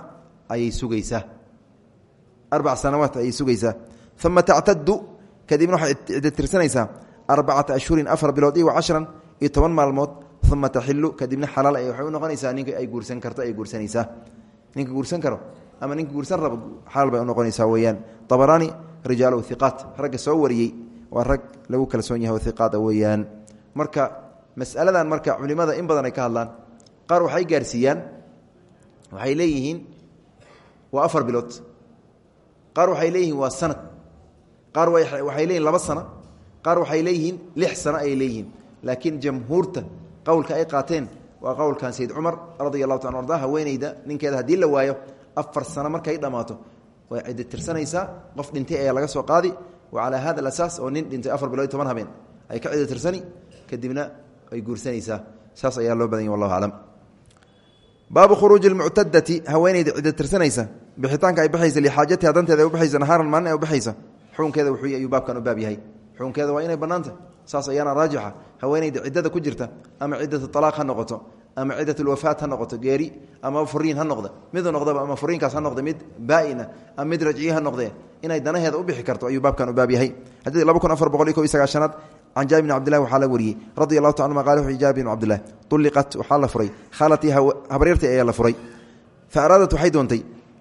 ayay sugaysaa arbac sanawaat ayay sugaysaa. Uma tactadu kadibna waxay ciddatirsanaysaa arbacata ashhurin afar bilood iyo cashran iyo toban maalmood. Uma taxilu kadibna xalaal ay waxay u noqonaysaa. Ninka ay guursan karto ay guursanaysaa. Ninka guursan karo ama ninka guursan rabo xalaal bay u noqonaysaa weeyaan. Abaraani rijaal iqaat ragga soo wariyey waa rag lagu kalsoon yahay iqaada weeyaan. Marka masaladan marka culimada in badan ay ka hadlaan qaar qaar waxay leeyihiin waa sanad. Qaar waxay leeyihiin laba sano qaar waxay leeyihiin lix sano ayay leeyihiin. Laakiin jamhuurta qowlka ay qaateen waa qowlkan sayd cumar radia allahu ta arda ninkeeda haddii la waayo afar sano markay dhammaato way ciddi tirsanaysaa. Qof dhintay ayaa laga soo qaadi. Wa calaa hada alasaas oo nin dhintay afar bilood toban habeen ay ka ciddi tirsani. Kadibna ay guursanaysaa. Saas ayaa loo badanya wallahu aclam baabu khuruuji lmuctadati haweeneyda ciddi tirsanaysa bixitaanka ay baxaysa lixaajatiha danteeda ay u baxaysa nahaaran maalin ay u baxaysa xukunkeeda wuxuu ayuu baabkan u baab yahay. Xukunkeeda waa inay bannaanta saas ayaana raajixa. Haweeneyda ciddada ku jirta ama ciddatu alaaq ha noqoto ama cidat lwafaat ha noqoto geeri ama furiin ha noqda miduu noqdaba ama furiinkaas ha noqda mid baaina ama mid rajciye ha noqdee inay danaheeda u bixi karto ayuu baabkan u baab yahay. Xadiid laba kun afar boqol iyo kob iyo sagaashanaad can jaabir bn cbdillahi waxaa la wariyey radi allahu ta anuma qala wuxu jaabir bn cbdillahi ulliqat waxaa la furay. Khaalatii habaryartii ayaa la furay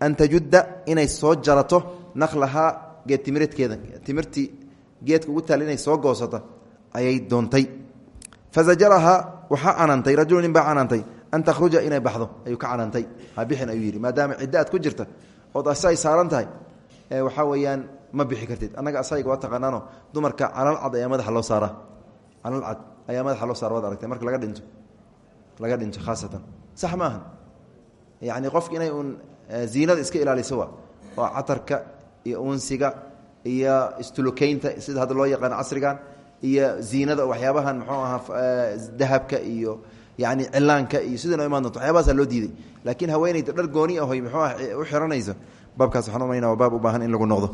an tajudda inay soo jarato naqlahaa geed timireedkeeda timirtii geedka ugu taal inay soo goosata ayay doontay. Fazajarahaa waxaa canaantay rajulu nin baa an takhruja inay baxdo ayuu ka canaantay habixin ayuu yidhi maadaama ciddo ku jirta ood ase ay saaran tahay waxaa weeyaan ma bixi kartid. Annaga asayga waa taqaanaano dumarka calal cad ayaa madaxa loo saaraa calal cad ayaa madaxa loo saara waad aragtay marka laga dhinto laga dhinto khaasatan. Sax maaha yacni ziinada iska ilaaliso wa oo catarka iyo unsiga iyo istulukeynta sida hadda loo yaqaano casrigan iyo ziinada waxyaabahan muxuu ahaa dahabka iyo yani cilaanka iyo sida noo imaan donto waxyaabahaasa loo diiday. Laakiin haweeneyda dhar gooni ahoy muxuu ah u xiranayso. Baabkaas waxaan umayna waa baab u baahan in lagu noqdo.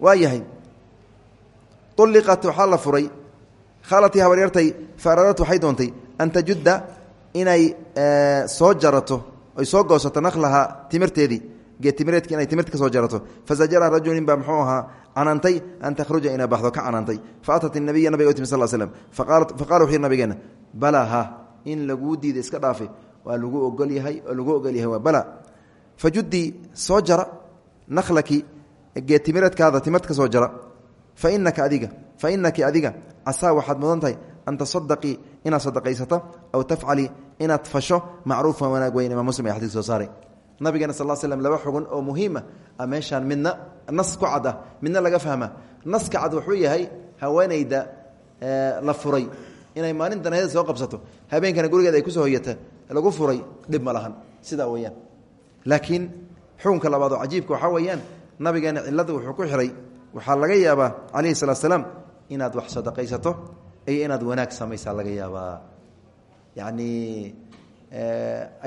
Waa yahay ulliqat waxaa la furay khaalatii habaryartay faaradat waxay doontay an jarato ay soo goosato naqlaha timirteedii geed timireedki inay timirta ka soo jarato. Fazajara rajulin baa muxuu ahaa canaantay an takhruja inay baxdo ka canaantay faatat inabiya nabiga timi sal slm faqala yidhi nabigeena balaa ha in laguu diida iska dhaafe waa lagu ogol yahay oo lagu ogol yahay waa bala fajudii soo jara naqlaki geed timireedkaada timirta ka soo jara. Fainaka adiga fainaki adiga casaa waxaad mudan tahay an tasadaqii inaad sadaqaysato aw tafcali inaad fasho macruufan wanaag weyn imaam muslim ee xadiis soo saaray. Nabigeena sal slm laba xugun oo muhiima a meeshaan midna nas ku cad ah midna laga fahma. Naska cad wuxuu yahay haweenayda la furay. Inay maalin danaheeda soo qabsato habeenkana gurigeeda ay ku soo hoyata lagu furay dhib ma lahan. Sidaa laakiin xukunka labaad oo cajiibka waxaa weeyaan nabigeena cilada wuxuu ku xiray waxaa laga yaabaa calayhi salaat slaam inaad wax sadaqaysato iyo inaad wanaag samaysaa laga yaabaa yacni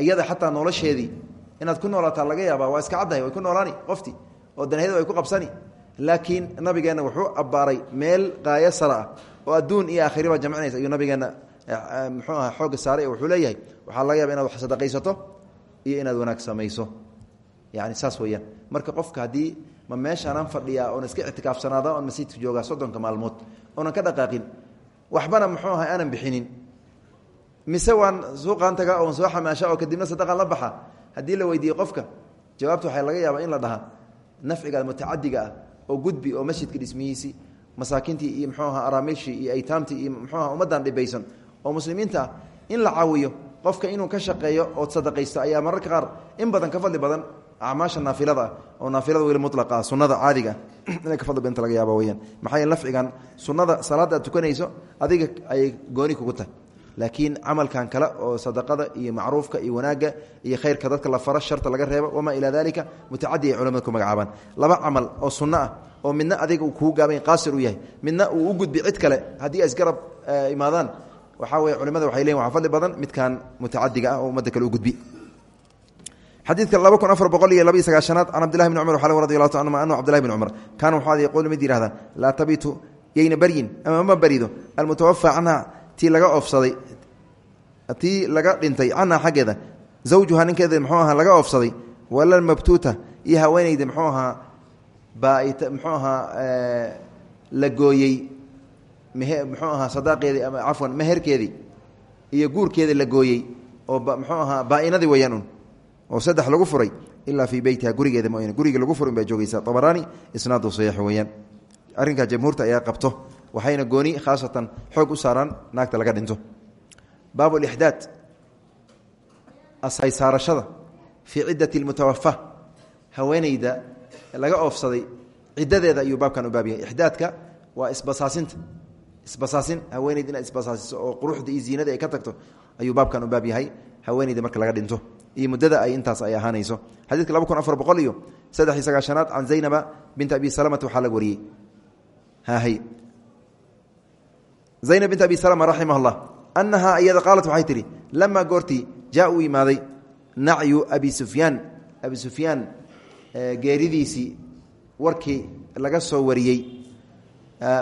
iyada xataa nolosheedii inaad ku noolaataa laga yaaba waa iska caddahay way ku noolaani qofti. Oo danahyada ay ku qabsani laakiin nabigeenna wuxuu abbaaray meel qaayo sara ah oo adduun iyo aakhiriba jamcinaysa. Ayuu nabigeenna muxuu aha xoogga saaray wuxuu leeyahay waxaa laga yaba inaad wax sadaqaysato iyo inaad wanaag samayso. Yani saas weeyaan. Marka qofka haddii ma meeshaanaan fadhiyaa oon iska ictikaafsanaada oon masiidka joogaa soddonka maalmood oonan ka dhaqaaqin waxbana muxuu aha aanan bixinin mise waan suuqaan taga oon soo xamaasha oo kadibna sadaqaan la baxa. Haddii la weydiiye qofka jawaabta waxaa laga yaabaa in la dhaha nafciga mutacadiga ah oo gudbi oo masjidka dhismihiisii masaakintii iyo mxuu aha araamiishii iyo aytaamtii iyo mxuuaha ummaddan dhibaysan. Oo muslimiinta ah in la caawiyo qofka inuu ka shaqeeyo ood sadaqaysto ayaa mararka qaar in badan ka fadli badan acmaasha naafilada ah oo naafilada weli mulaqa ah sunnada caadiga inay ka fadli badanta laga yaaba weyaan maxaa nafcigan sunnada salaadda aad tukanayso adiga ayay gooni kugu tahay laakiin camalkan kale oo sadaqada iyo macruufka iyo wanaagga iyo khayrka dadka la faro sharta laga reebo wamaa ilaa dalika mutacadi ay culamada ku magacaabaan. Laba camal oo sunno ah oo midna adiga uu kuu gaabay qaasir u yahay midna uu u gudbi cid kale haddii ay isgarab imaadaan waxaa weye culimada waxay leeyin waa fadli badan midkan mutacadiga ah oo ummadda kale u gudbi. Xadiidka laba kun afar boqol iyo laba iyo sagaashanaad can cabdillahi bn cumar waxaa radi allahu ta anuma anahu cabdillahi bn cumar kaana waxaa yaquulu mid yihahda laa tabitu yayna baryin ama ma barido almutawafa canha tii laga oofsaday tii laga dhintay canha xaggeeda zawjuha ninkeeda muxuu ahaa laga oofsaday wala mabtuuta iyo haweeneyda muxuu ahaa baait muxuu ahaa la gooyey mhe muxuu ahaa sadaaqeedii ama cafwan meherkeedii iyo guurkeedii la gooyey oo muxuu ahaa baa-inadii weyaan un oo saddex lagu furay ilaa fii beytiha gurigeeda mooyane guriga lagu furin baa joogeysaa abaraani isnaadu saxiix weeyaan. Arrinkaa jamhuurta ayaa qabto waxayna gooni khaasatan xoog u saaraan naagta laga dhinto baab lixdaad ashaysaarashada fii ciddati lmutawafa haweeneyda laga oofsaday ciddadeeda ayuu baabkan u baab yahay ixdaadka waa isbasaasinta isbasaasin haweeneyda inaad isbasaasiso oo quruxda iyo ziinada ay ka tagto ayuu baabkan u baab yahay haweeneyda marka laga dhinto iyo muddada ay intaas ay ahaanayso. Xadiidka laba kun afar boqol iyo saddex iyo sagaashanaad can zaynaba binta abi salamata waxaa laga wariyey annahaa iyada qaalat waxay tihi lamaa goortii jaa uu yimaaday nacyu abi sufyaan. Abi sufyaan geeridiisii warkii laga soo wariyey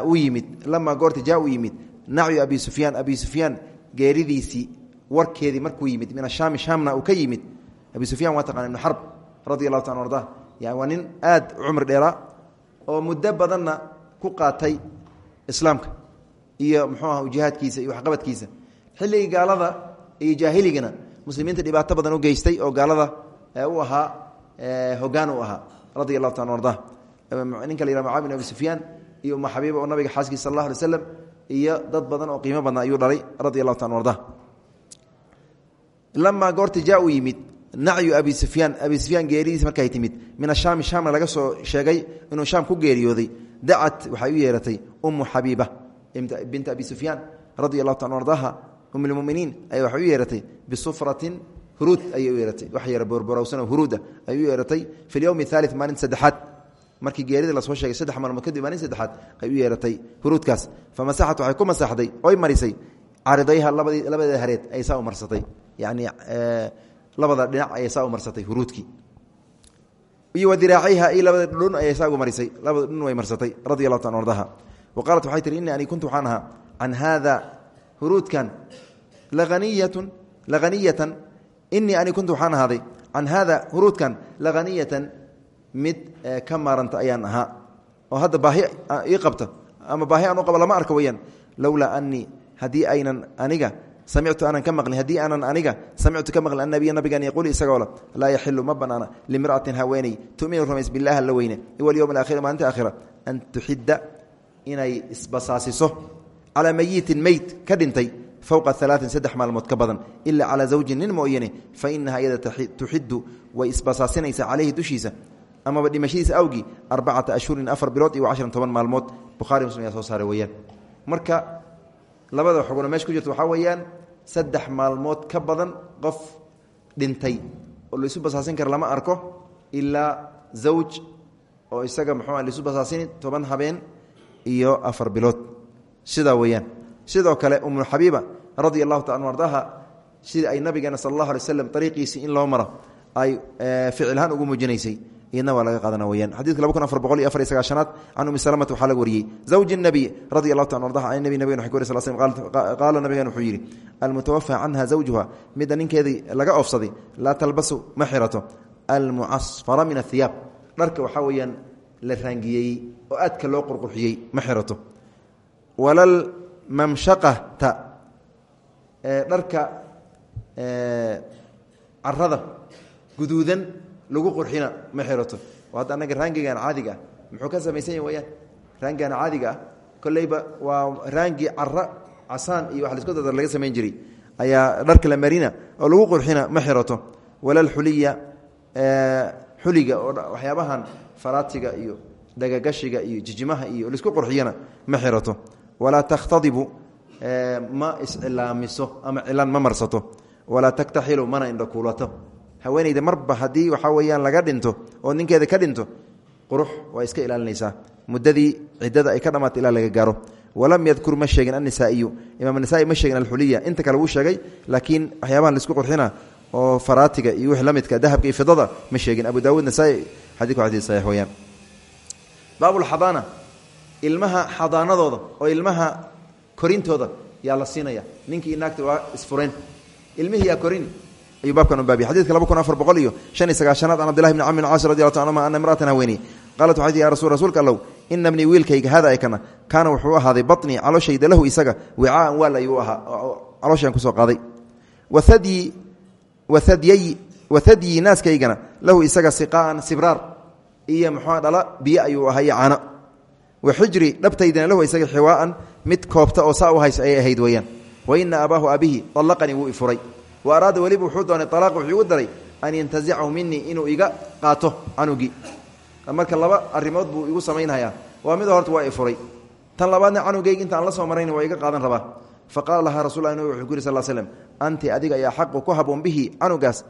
u yimid. Lamaa goortii jaa uu yimid nacyu abi sufyaan. Abi sufyaan geeridiisii warkeedii markuu yimid min ashaami shaamna uu ka yimid. Abi sufyaan waa taqana ibnu xarb radi allahu ta arda yani waa nin aad u cumri dheeraa oo muddo badanna xilligii gaalada iyo jaahiligana muslimiinta dhibaato badan u geystay oo gaalada u ahaa hogaan u ahaa. Radi allahu ta arda. Ninka la yihah mucaawi bin iyo uma oo nabiga xaaskiisa sal allah alay iyo dad badan oo qiimo badna ayuu dhalay radi allahu ta arda. Lamaa goorta jaa uu yimid nacyu abi sufyaan abi sufyaan geeridiis markay timid min ashaami shaamna laga soo sheegay inuu shaam ku geeriyooday. Dacat waxay u yeeratay umu xabiiba binta abi sufyaan radi allahu ta ardaha um lmuminiin ay waxay u yeeratay bisufratin huruud ayay u yeeratay. Wax yara borborowsanoo huruuda ay u yeeratay. Fi saddexaad. Markii geerida la soo sheegay saddex maalmood kadib maalin saddexaad ay u yeeratay huruudkaas. Fa masaxat waxay ku masaxday oy marisay caridayha labadii labadeeda hareed ay saa u marsatay. Yani labada dhinac ayay saa u marsatay huruudkii. Iyo wadiraaciha iyo labada dhun ayay saa ugu marisay. Labada dhun way marsatay radi allahu ta ardaha. Wa qaalat ani kuntu waxaan ahaa can huruudkan lahaniyatan inii ani kuntu waxaan ahaaday can haada huruudkan lahaniyatan mid ka maaranta ayaan ahaa. Oo hadda baahi ii qabta ama baahi aan u qaba lama arka weyaan lowlaa anii haddii aynan aniga samictu aanan ka maqlin haddii aanan aniga samictu ka maqlin annabiya nabigan yaquul isagoo le laa yaxilu ma banaana limra'atin haweeney tuminu rumays billahi alla weyne walyowm alaakhiri maalinta aakhira an tuxidda inay isbasaasiso calaa mayitin meyd ka dhintay fowqa alaain saddex maalmood ka badan ila calaa zawjin nin mooyane fa inaha iyada tuxiddu way isbasaasinaysaa caleyhi dushiisa amaba dhimashadiisa awgii arbacata ashhurin afar bilood iyo cashran toban maalmood. Bukhari muslim ayaa marka labada xuguna meesha ku jirta waxaa weeyaan saddex maalmood ka badan qof dhintay oo laisu basaasin kara lama arko ilaa zawj oo isaga muxuu laisu basaasini toban habeen iyo afar bilood sidaa weeyaan. Sidoo kale umu xabiiba radia allahu anu ardaha sida ay nabigeena sal allahu alay slam ariiqiisii in loo maro ay ficilhaan ugu muujinaysay. Iyadna waa laga qaadana weyaan xadidka laba kun afar boqol iyo afar iyo sagaashanaad can umi salamata waxaa laga wariyey. Zawji nabiy radi allahu taala ardaha an nabi nabigen wari sal slm qaala nabigan wuxuu yidhi almutawafa canha zawjuha midda ninkeedii laga oofsaday laa talbasu ma xirato. Almucasfara min ahiyaab dharka waxaa weeyaan la raangiyeeyey oo aadka loo qurqurxiyey ma xirato walal mamshaqata dharka carada guduudan lagu qurxina ma xirato. Hadda annaga raangigan caadiga ah. Muxuu ka samaysan yahi wayaan raangigan caadiga ah. Kolleyba waa raangi cara casaan iyo wax la isku dadar laga samayn jiray. Ayaa dharka la marina oo lagu qurxina ma xirato. Walal xuliya xuliga waxyaabahan faraatiga iyo dhagagashiga iyo jijimaha iyo la isku qurxiyana ma xirato walaa takhtadibu ma iscilaamiso ama cilaan ma marsato walaa taktaxilu mana indhakuulato haweeneyda marba haddii waxaa weyaan laga dhinto oo ninkeeda ka dhinto qurux waa iska ilaalinaysaa muddadii ciddada ay ka dhamaato ilaa laga gaaro walam yadkur ma sheegin annisaa'iyu imaam nasaai ma sheegin alxuliya inta kale wuu sheegay laakiin waxyaabahan la isku qurxina oo faraatiga iyo wixii la midka dahabka iyo fidada ma sheegin abu daawuud nasaai xadidku xadiid saxiix ilmaha xadaanadooda oo ilmaha korintooda yaa la siinaya. Ninkii naagta waa isfureen. Ilmihii yaa korin. Ayuu baabkan u baabiy xadidka laba kun afar boqol iyo shan iyo sagaashanaad can abdillahi bni camr caas radi allahu ta anhuma ana imra'atan haweeney qaalat waxay ya rasul rasuulka allow ina bnii wiilkayga hada ekana kaana wuxuu ahaaday baطnii calooshayda lahu isaga wicaaan waal ayuu ahaa calooshaan ku soo qaaday. Wathadyi wathadyayi wathadyi naaskaygana lahu isaga siqaa'an sibraar iyo muxua dhala biyo ayuu ahaa iyo caano waxijri dhabtaydana lahu isaga xiwaaan mid koobta oo saa u hays ayay ahayd weeyaan. Wa ina abaahu abihi allaqanii wuu ifuray wa araada weliba wuxuu doonay alaaq wuxuu igu daray an yantazicahu minii inuu iga qaato canugii marka laba arimood buu igu samaynhayaa waa mida horta waa ifuray tan labaadna canugayga intaan la soo marayn waa iga qaadan rabaa. Fa qaala lahaa rasul nabig wuxuu ku anti adiga ayaa xaqu ku haboon bihi canugaas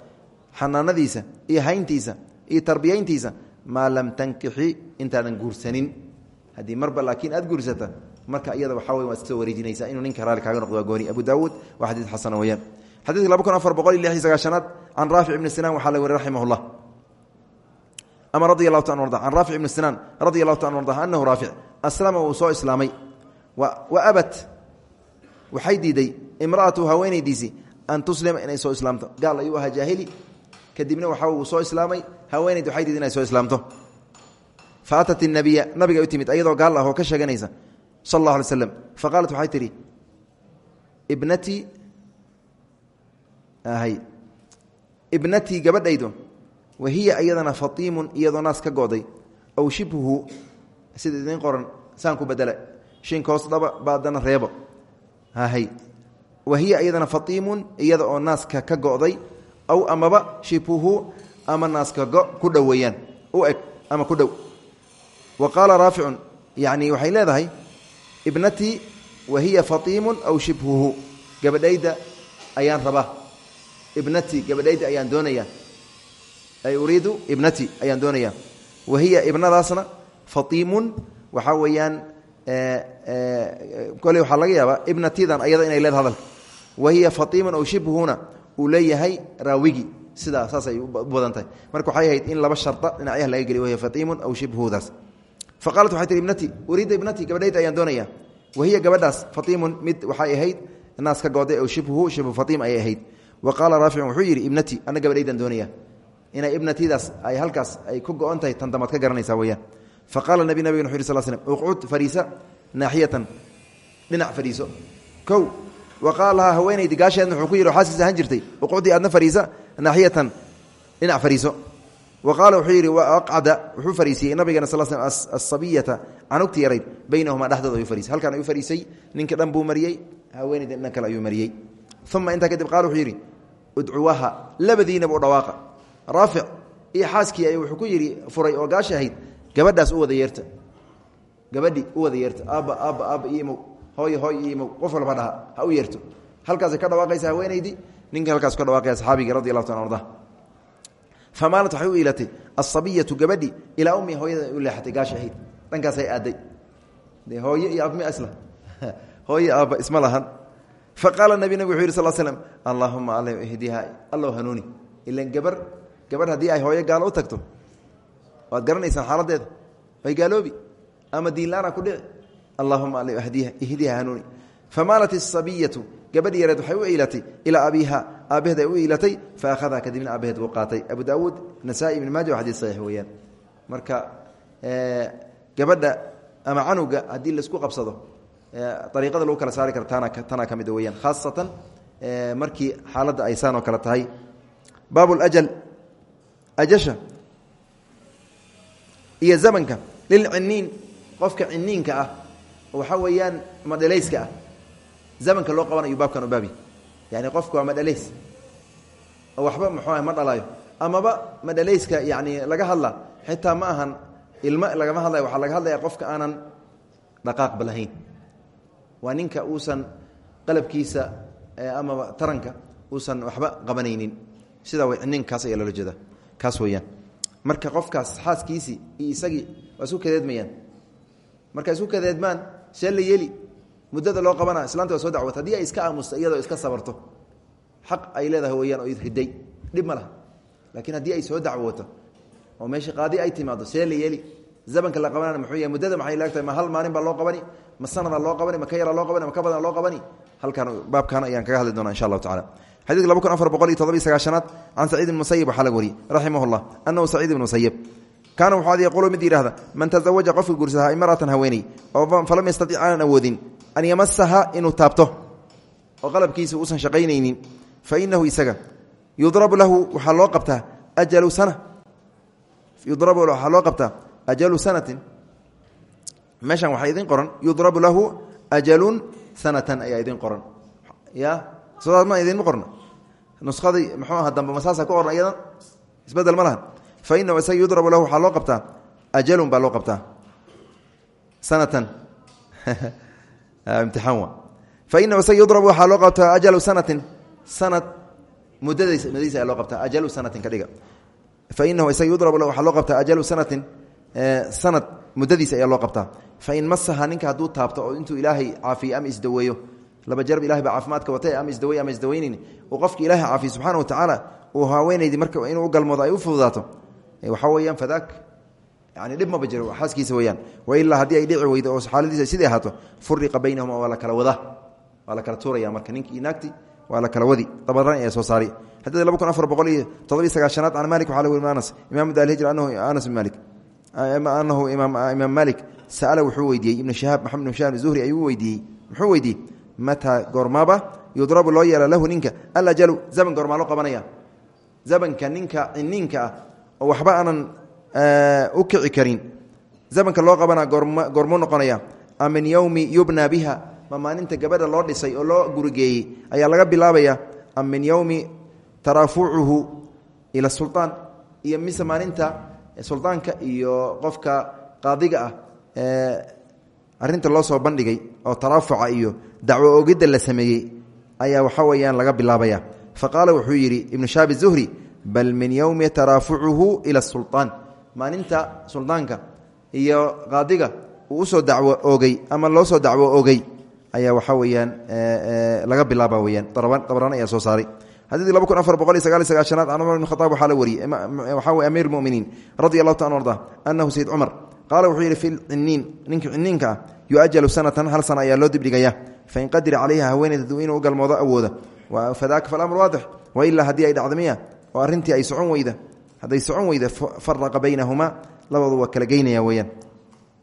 xanaanadiisa iyo hayntiisa iyo tarbiyayntiisa maa lam tankixi intaadan guursanin haddii marba laakiin aad guursata marka iyada waxaa wey waad soo wareejinaysaa inuu ninka raali kaaga noqdo waa gooni. Abu daawuud waa xadiid xasana weyaan xadidka laba kun afar boqol iyo lix iyo sagaashanaad can raafic ibni sinaan waxaa la weri raximah llah ama radi allahu ta arda can raafic ibni sinaan radi allahu ta arda anahu raafic aslama wuu soo islaamay. Wa abat waxay diiday imra'atu haweenaydiisii an tuslima inay soo islaamto. Gaal ayuu ahaa jaahili kadibna waxa uu soo islaamay haweenayd waxay diid inay soo islaamto fa atat nabiya nabiga u timid ayadoo gaal ah oo ka sheeganaysa sal allah alay slam fa qaalat waxay tidhi ibnatii ibnatii gabadhaydu wahiya iyadana fatiimun iyadoo naas ka go'day aw shibhu sida idiin qoran saan ku bedela shinka hoos dhaba baadana reebo hay wahiya iyadana fatiimun iyada oo naaska ka go'day aw amaba shibhuhu ama naaska go ku dhow weeyaan u ama ku dhow wa qaala raaficun yacni waxay leedahay ibnatii wahiya fatiimun aw shibhuhu. Gabadhayda ayaan rabaa. Ibnatii gabadhayda ayaan doonayaa ay uriidu ibnatii ayaan doonayaa wahiya ibnadaasna fatiimun waxaa weeyaan kole waxaa laga yaabaa ibnatidan ayada inay leeda hadalka. Wahiya fatiimun aw shibhuhuna uu leeyahay raawigi. Sidaa saasay u badan tahay. Marka waxay ahayd in laba sharda dhinacyaha laga geliy wahiya fatiimun aw shibhudaas fa qaalat waxay tihi ibnatii uriida ibnatii gabadhayda ayaan doonayaa wahiya gabadhaas fatiimun mid waxay ahayd naas ka gooday aw shibhu shibhu fatiim ayay ahayd. Wa qaala raaficun wuxuu yidhi ibnatii ana gabadhaydan doonaya. Inay ibnatidaas ay halkaas ay ku go-on tahay tan damaad ka garanaysaa weyaan fa qaala nabi nabig wuxu yh sl slm uqcud fariisa naaxiyatan dhinac fadhiiso kow wa qaala lahaa haweenaydi gaasheedna wuxuu ku wa qaala wuxuu yidhi aqcada wuxuu fariisiyey nabigana sal sl asabiyata canugti yarayd baynahumaa dhexdooda ayuu fariisay halkan ayuu fariisay ninka dhan buu mariyey haweenayda dhan kale ayuu mariyey. Uma intaa kadib qaal wuxuu yidhi udcuwaha labadiinaba u dhawaaqa. Raafic iyo xaaskii ay wuxuu ku yidhi furay oo gaashi ahayd gabadhaas u wada yeerta. Gabadhi u wada yeerta. Aabba aabba aabba iimow hooy hooy iimow qof walba dhaha ha u yeerto. Halkaasay ka dhawaaqaysa haweenaydii ninka halkaas ka dhawaqaya saxaabigii radi allahu taala arda famaalat waxay u iilatay asabiyatu gabadhi ilaa ummi hooyada u leexatay gaashi ahayd dhankaasay aaday. Hooye iyo abmi hooye aabba isma lahan. Faqaala nabi nabig wuxu yih sal slm allahuma alla hdiha allow hanuuni. Ilan gabar gabadh haddii ay hooyo gaalo u tagto waad garanaysaan xaaladeeda. Way gaaloobi ama diinlaana ku dhici. Allahuma alla hdiha ihdiha hanuuni. Famaalat asabiyatu gabadhi yareed waxay u iilatay ilaa abiiha aabbaheed ay u iilatay fa ahadaa kadibna aabbaheed uu qaatay. Abu daawuud nasaa-i ibn maaja waa xadii saxiix weeyaan. Marka gabadha ama canuga haddii la isku qabsado ariiqada lagu kala saari tana tanaa ka mid weyaan khaasatan markii xaaladda ay saan oo kale tahay. Baab اljal ajasha iyo zamanka lilciniin qofka ciniinka ah waxaa weeyaan madhalayska ah zamanka loo qabanayo baabkan u baabi. Yani qofku waa madhalays oo waxba muxuu ma dhalayo amaba madhalayska yani laga hadla xitaa ma ahan ilmo lagama hadlayo. Waxaa laga hadlaya qofka aanan dhaqaaqba lahayn. Waa ninka uusan qalabkiisa amaba taranka uusan waxba qabanaynin. Sidaa w ninkaas ayaa loola jeeda kaas weyaan marka qofkaas xaaskiisii isagii waa kadeedmayaan. Marka isku kadeedmaan see yeli muddada loo qabana islaanta soo dacwat haddii ay iska aamusta iyadoo iska sabarto xaq ay leedahay weyaan oo riday dhib ma laha. Laakiin haddii ay soo dacwooto oo meesha qaadi ay timaado see la zamanka la qabanana muxuu yahay muddada maxay laagtahay ma hal maalin baa loo qabani? Ma sanada loo qabani? Ma ka loo qabani? Ma ka badan loo qabani? Halkan baabkan ayaan kaga hadli doona insha allahu tacala xadidka laba kun afar boqol iyo todobiy sagaashanaad can saciid ibn musayib waxaa laga wariyey. Raximah llah anahu saciid ibn musayib kaana wuxuu ad yaquulu mid yidhahda man tazawaja qofka guursadaa imra'atan haweeney oo falam yastatic aanan an yamasaha inuu taabto oo qalabkiisa uusan shaqaynaynin fa inahu isaga yudrabu lahu waxaa loo qabtaa ajalu sana yudrabu waxaa loo qabtaa ajalu sanatin meeshan waxaa idin qoran yudrabu lahu ajalun sanatan ayaa idin qoran ya sodaad ma idinma qorna nuskadii muxuu aha dambe masaasa ku qorna iyadan isbeddel ma laha fa inahu isaga lahu waxaa loo ajalun baa loo qabtaa sanatan inahu isaga yudrabu waxaa loo qabtaa ajalu sanatin. Sanad ayaa loo qabtaa. Ajalu sanatin ka dhiga. Fa inahu isaga yudrabu lahu waxaa loo qabtaa ajalu sanatin. Sanad muddadiisa ayaa loo qabtaa. Fain masaha ninka hadduu taabto oo intuu ilaahay caafiye ama isdaweeyo laba jarab ilahay baa caafimaadka watay ama isdawey ama isdaweynin uu qofki ilahay caafiye subxana wa tacaala uu haweenaydii marka inuu u galmoodo ay u fududaato. Waxaa weeyaan fadaak yani dhib maba jiro xaaskiisa weyaan wailaa haddii ay dhici weydo oo xaaladiisa sidai ahaato furiqa baynahuma waa la kala wadaa waa la kala tuuraya marka ninkii naagti waa la kala wadi. Dabarani ee soo saari. Xadid laba kun afar boqol iyo todobiy sagaashanaad can malik waxaa la weri anas imam dalhijra anahu anas bin malik anahu imaam malik sa'ala wuxuu weydiiyey ibnu shahaab maxamed ibn shahab zuhri ayuu weydiiyey. Muxuu weydiiyey mataa goormaaba yudrabu loo yeela lahu ninka alajalu zaman goormaa loo qabanaya zamanka ninka ninka ah oo waxba aanan Eh, u kici karin. Zamanka loo qabana goormuu noqonaya a min yowmi yubna biha. Ma maalinta gabadha loo dhisay oo loo gurigeeyey ayaa laga bilaabaya am min yowmi taraafucuhu ila sulaan iyo mise maalinta eh, sulaanka iyo qofka qaadiga ah eh, arinta loo soo bandhigay oo taraafuca iyo dacwo ogidda la sameeyey ayaa waxa weyaan laga bilaabaya. Faqaala wuxuu yidhi ibnu shaabi zuhri bal min yowmi taraafucuhu ila sulaan maalinta suldaanka iyo qaadiga uu u soo dacwo ogey ama loo soo dacwo ogey ayaa waxaa weyaan laga bilaaba weyaan dabraan ayaa soo saaray. Xadiidkii laba kun afar boqol iyo la wariyey. Waxaa weye amiir muminiin radi taala arda anahu sayid cumar. Qaala wuxuu yidhi fi ciniin ninka ciniinka ah sanatan hal sana ayaa loo dibdhigaya. Fain qadira calayha haweeneyda inuu u galmoodo awooda. Fadaaka falamr waadix. Wailaa haddii ay dhacda miya oo arrintii ay socon weyda hadday socon weyda faraqa baynahumaa labadu waa kala geynaya weyaan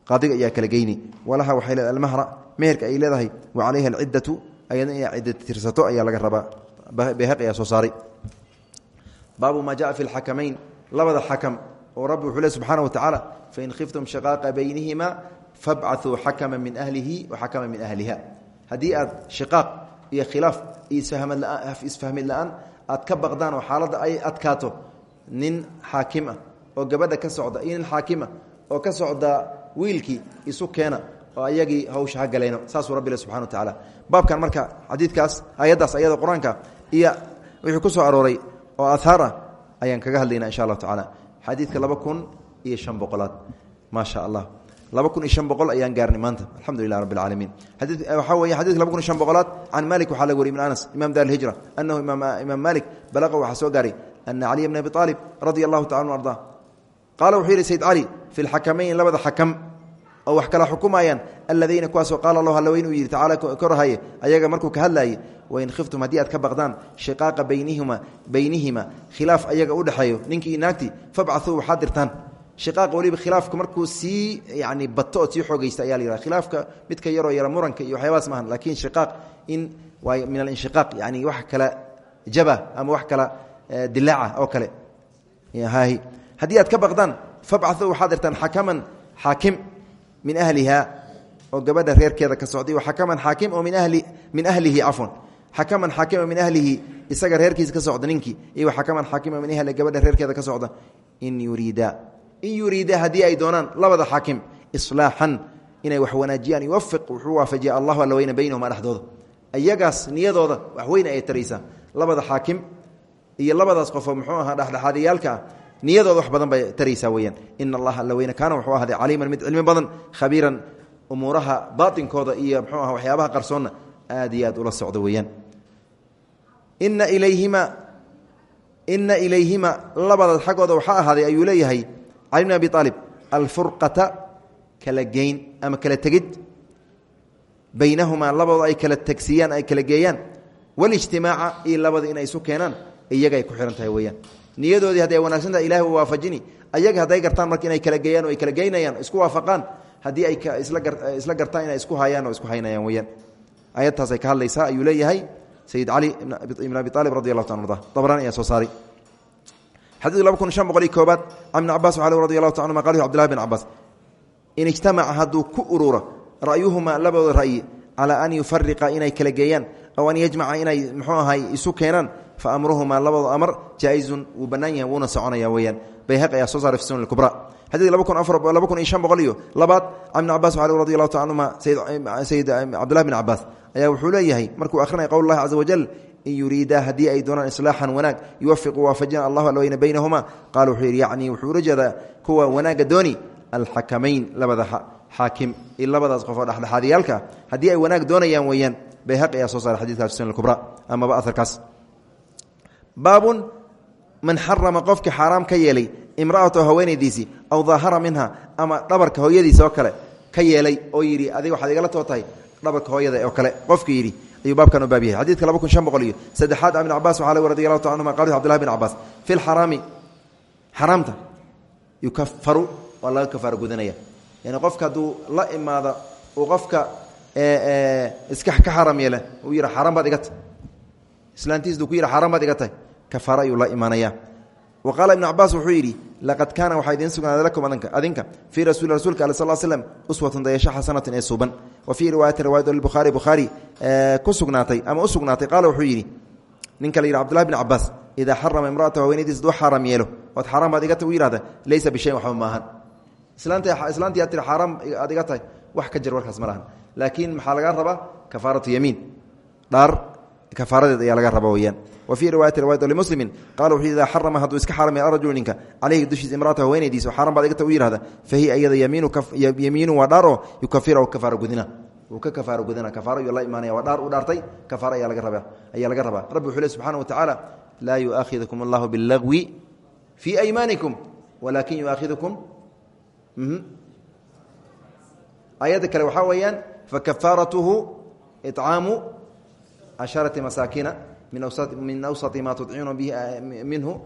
qaadiga ayaa kala geyni. Walaha waxay leedahay almahra meherka ay leedahay wa calayha alciddatu ayadna inay cidda tirsato ayaa laga rabaa. Behaq ayaa soo saaray baabu maa jaa fi lxakamayn labada xakam oo rabbi wuxuu le subxaana wa tacaala fain khiftum shaqaaqa baynihima fabcaثuu xakama min ahlihi wa xakama min ahliha. Haddii aad shiqaaq iyo khilaaf iyo isfahmid la'aan aad ka baqdaan oo xaaladda ay adkaato nin xaakim ah oo gabadha ka socda iyo nin xaakima oo ka socda wiilkii isu keena oo ayagii hawsha ha galayno. Saasuu rabbi le subxana wa tacaala. Baabkan marka xadiidkaas ayaddaas ayada qur'aanka iyo wixii ku soo arooray oo ahaar ah ayaan kaga hadlayna insha allahu tacaala. Xadiidka laba kun iyo shan boqolaad. Maa sha allah. Laba kun iyo shan boqol ayaan gaarnay maanta. Alxamdu lilah rabi alcaalamiin waxaa weeye xadidka laba kun iyo shan boqolaad can malik waxaa laga wariy ibn anas imam dar alhijra anahu imaam malik balaqa waxaa soo gaaray ana caliya bn abi aalib radia allahu tacala arda qaala wuxuu yidhi sayd cali fi lxakamayn labada xakam oo wax kala xukumayaan aladiina kuwaasoo qaala allahu alla weyn uu yidhi tacaala korhaye ayaga markuu ka hadlaayey wain khiftum haddii aad ka baqdaan shiqaaqa baynihima baynihima khilaaf ayaga u dhexeeyo ninkii iyo naagtii fabcauu waxaad dirtaan shiqaaqa weliba khilaafka markuu sii yani bato oo sii xoogeysta ayaa la yihah khilaafka midka yaroo yara muranka iyo waxyaabaas maahan laakiin shiqaaq in waa min alinshiqaaq yani wax kala jaba ama wax kala dilaaca oo kale. Haddii aad ka baqdaan fabcauu waxaad dirtaan xakaman xaakim min ahliha oo gabadha reerkeeda ka socday xakaman xaakim oo min ahli min ahlihi cafwan xakaman xaakima min ahlihi isaga reerkiisa ka socda ninkii iyo xakaman xaakima min ahli gabadha reerkeeda ka socda. In yuriida in yuriida haddii ay doonaan labada xaakim islaaxan inay wax wanaajiyaan yuwafiq wuxuu waafajiya allahu alla weyna baynahuma dhexdooda ayagaas niyadooda wax weyn ayay taraysaa labada xaakim iyo labadaas qofoo muxuu ahaa dhexdhexaadiyaalka ah wax badan bay taraysaa weyaan ina allaha alla weyne kaana wuxuu ahday caliiman mid cilmi badan khabiiran umuuraha baatinkooda iyo mxuu aha waxyaabaha qarsoonna aad iyo aad ula socdo weeyaan. Ina ilayhima ina ilayhima labadaas xaggooda waxaa ahaaday ayuu leeyahay cali abi aalib alfurqata kala geyn ama kala tegid. Baynahumaa labadooda ay kala tegsiiyaan ay kala geeyaan. Walijtimaaca iyo labada inay isu keenaan iyaga ay ku xihan tahay weyaan niyadoodii hadday wanagsantaha ilahi waafajini. Ayaga hadday gartaan marka inay kala geeyaan o ay kala geynayaan isku waafaqaan haddii ay isla gartaan inay isku hayaan oo isku haynayaan weyaan ayadtaasay ka hadlaysaa ayuu leeyahay. Sayid cali ibn abi aalib radi allahu ta arda dabraan ayaa soo saaray. Xadiidka laba kun shan boqol iyo koobaad can ibn cabas waxaa radi allahu ta anuma qal cbdillahi bin cabaas in ijtamaca hadduu ku ururo ra'yuhumaa labadooda ra'yi calaa an yufariqa inay kala geeyaan aw an yajmaca inay muxuu ahay isu keenaan fa amruhumaa labadoo amar jaa-izun wuu bannaan yahay wuuna soconaya weyaan bayhaq ayaa soo saaray fi sunan kubra xadidka laba kun afar laba kun iyo shan boqol iyo labaad can ibn cabas waxaa radi allahu ta anhuma sayid cabdillahi bin cabaas ayaa wuxuu leeyahay markuu akhrinaya qowl llahi caza wajal in yuriidaa haddii ay doonaan islaaxan wanaag yuwafiqu waafajina allahu alweyna baynahuma. Qaala wuxuu yidhi yacni wuxuu ula jeedaa kuwa wanaagga dooni alxakamayn labada xaakim iyo labadaas qofoo dhexdhexaadiyaalka haddii ay wanaag doonayaan weeyaan. Bayhaq ayaa soo saaray xadidkaas sunan kubra amaba aharkaas baabun man xarama qofkii xaaraam ka yeelay imra'atahu haweenaydiisii aw daahara minha ama dhabarka hooyadiisa oo kale ka yeelay oo yidhi adiga waxaad igala too tahay dhabarka hooyada oo kale qofkii yidhi ayuu baabkan u baab yahay xadidka laba kun shan boqol iyo saddexaad ibn cabaas waxaa laga radi allahu taala anhuma qal cbdillahi bn cabaas fi lxaraami xaraamta yukafaru waa laga kafaaro gudanaya. Yani qofka hadduu la imaado uu qofka iska ka xaram yeele uu yidha tahay kafaaro ayuu la imaanaya wa qaala ibnu cabaas wuxuu yidhi laqad kaana waxaa idiin sugnaaday lakum adinka fii rasuli rasuulka ale sal slm uswatun dayasho xasanatin ee suuban. Wa fii riwaayati riwaayat lbukhaari bukhaari ku sugnaatay ama u sugnaatay qaala wuxuu yidhi ninka la yidhi cbdullahi bn cabaas idaa xarama imraata haweenaydiis duu xaram yeelo ood xaaraan baad iga ta u yihahda laysa bishayin waxba maahan islaantii aad tiri xaaraam aad iga tahay wax ka jir warkaas ma lahan. Laakiin maxaa laga rabaa? Kafaaratu yamiin. Dhaar kafaaradeed ayaa laga raba weyaan wa fii riwaayati riwayat limuslimin qala wuxuu idaa xarama hadduu iska xaramay arajulu ninka caleyhi dushiisa imraata haweenaydiisa xaaraan baad igata u yihahda fa hiya iyada yamiinu waa dhaar oo yukafirahu kafaara gudina. Wuu ka kafaaro gudana kafaaro ayuu la imaanaya waa dhaar u dhaartay ayaa laga rabaa ayaa laga rabaa. Rabbi wuxuu le wa tacaala laa yu'aakhidukum allahu billagwi fii aymaanikum walaakin yu'aakhidukum ayadda kale waxaa weeyaan fakafaaratuhu icaamu casharati masaakiina min awsati ma tucimuuna bihi minhu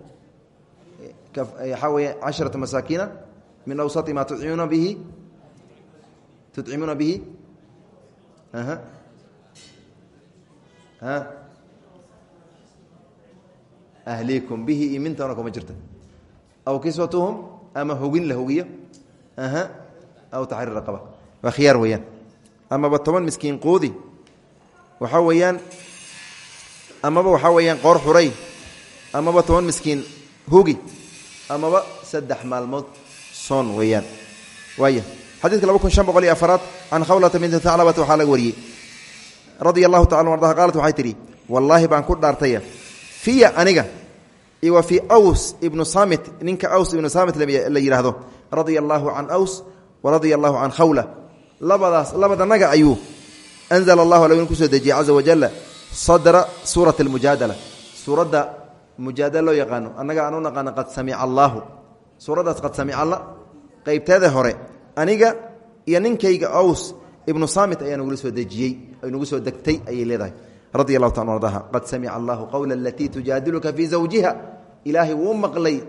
waxaa weya casharata masaakiina min awsati ma tucimuuna bihi tudcimuuna bihi ahlikum bihi iyo mintana kuma jirta aw kiswatuhum ama hogin la hogiyo aw taxriir raqaba waa khiyaar weeyaan amaba toban miskiin quudi waxaa weeyaan amaba waxaa weeyaan qoor xuray amaba toban miskiin hugi amaba saddex maalmood soon weeyaan. Waaya xadidka laba kun shan boqol iyo afaraad khawlata binti thaclabata waxaa laga wariyey. Radia allahu tacala ardaha qaalat waxay tidhi wallaahi baan ku dhaartaya fiya aniga iyo wa aws ibnu samit ninka aws ibnu samit la yidhaahdo radia allaahu can aws wa radia allahu can khawla. Labadaas labadanaga ayuu anzla allahu aln ku soo dejiyey caza wajala sadra suurat almujaadala suuradda mujaadala loo yaqaano annaga aan u naqaano qad samica allaahu suuraddaas qad samica alla qeybteeda hore aniga iyo ninkayga aws ibnu samit ayaa nagula soo dejiyey nagu soo degtay ayay leedahay radi allahu ta ardaha qad samica allahu qowla alatii tujaadiluka fii zawjiha ilaahay wuu maqlay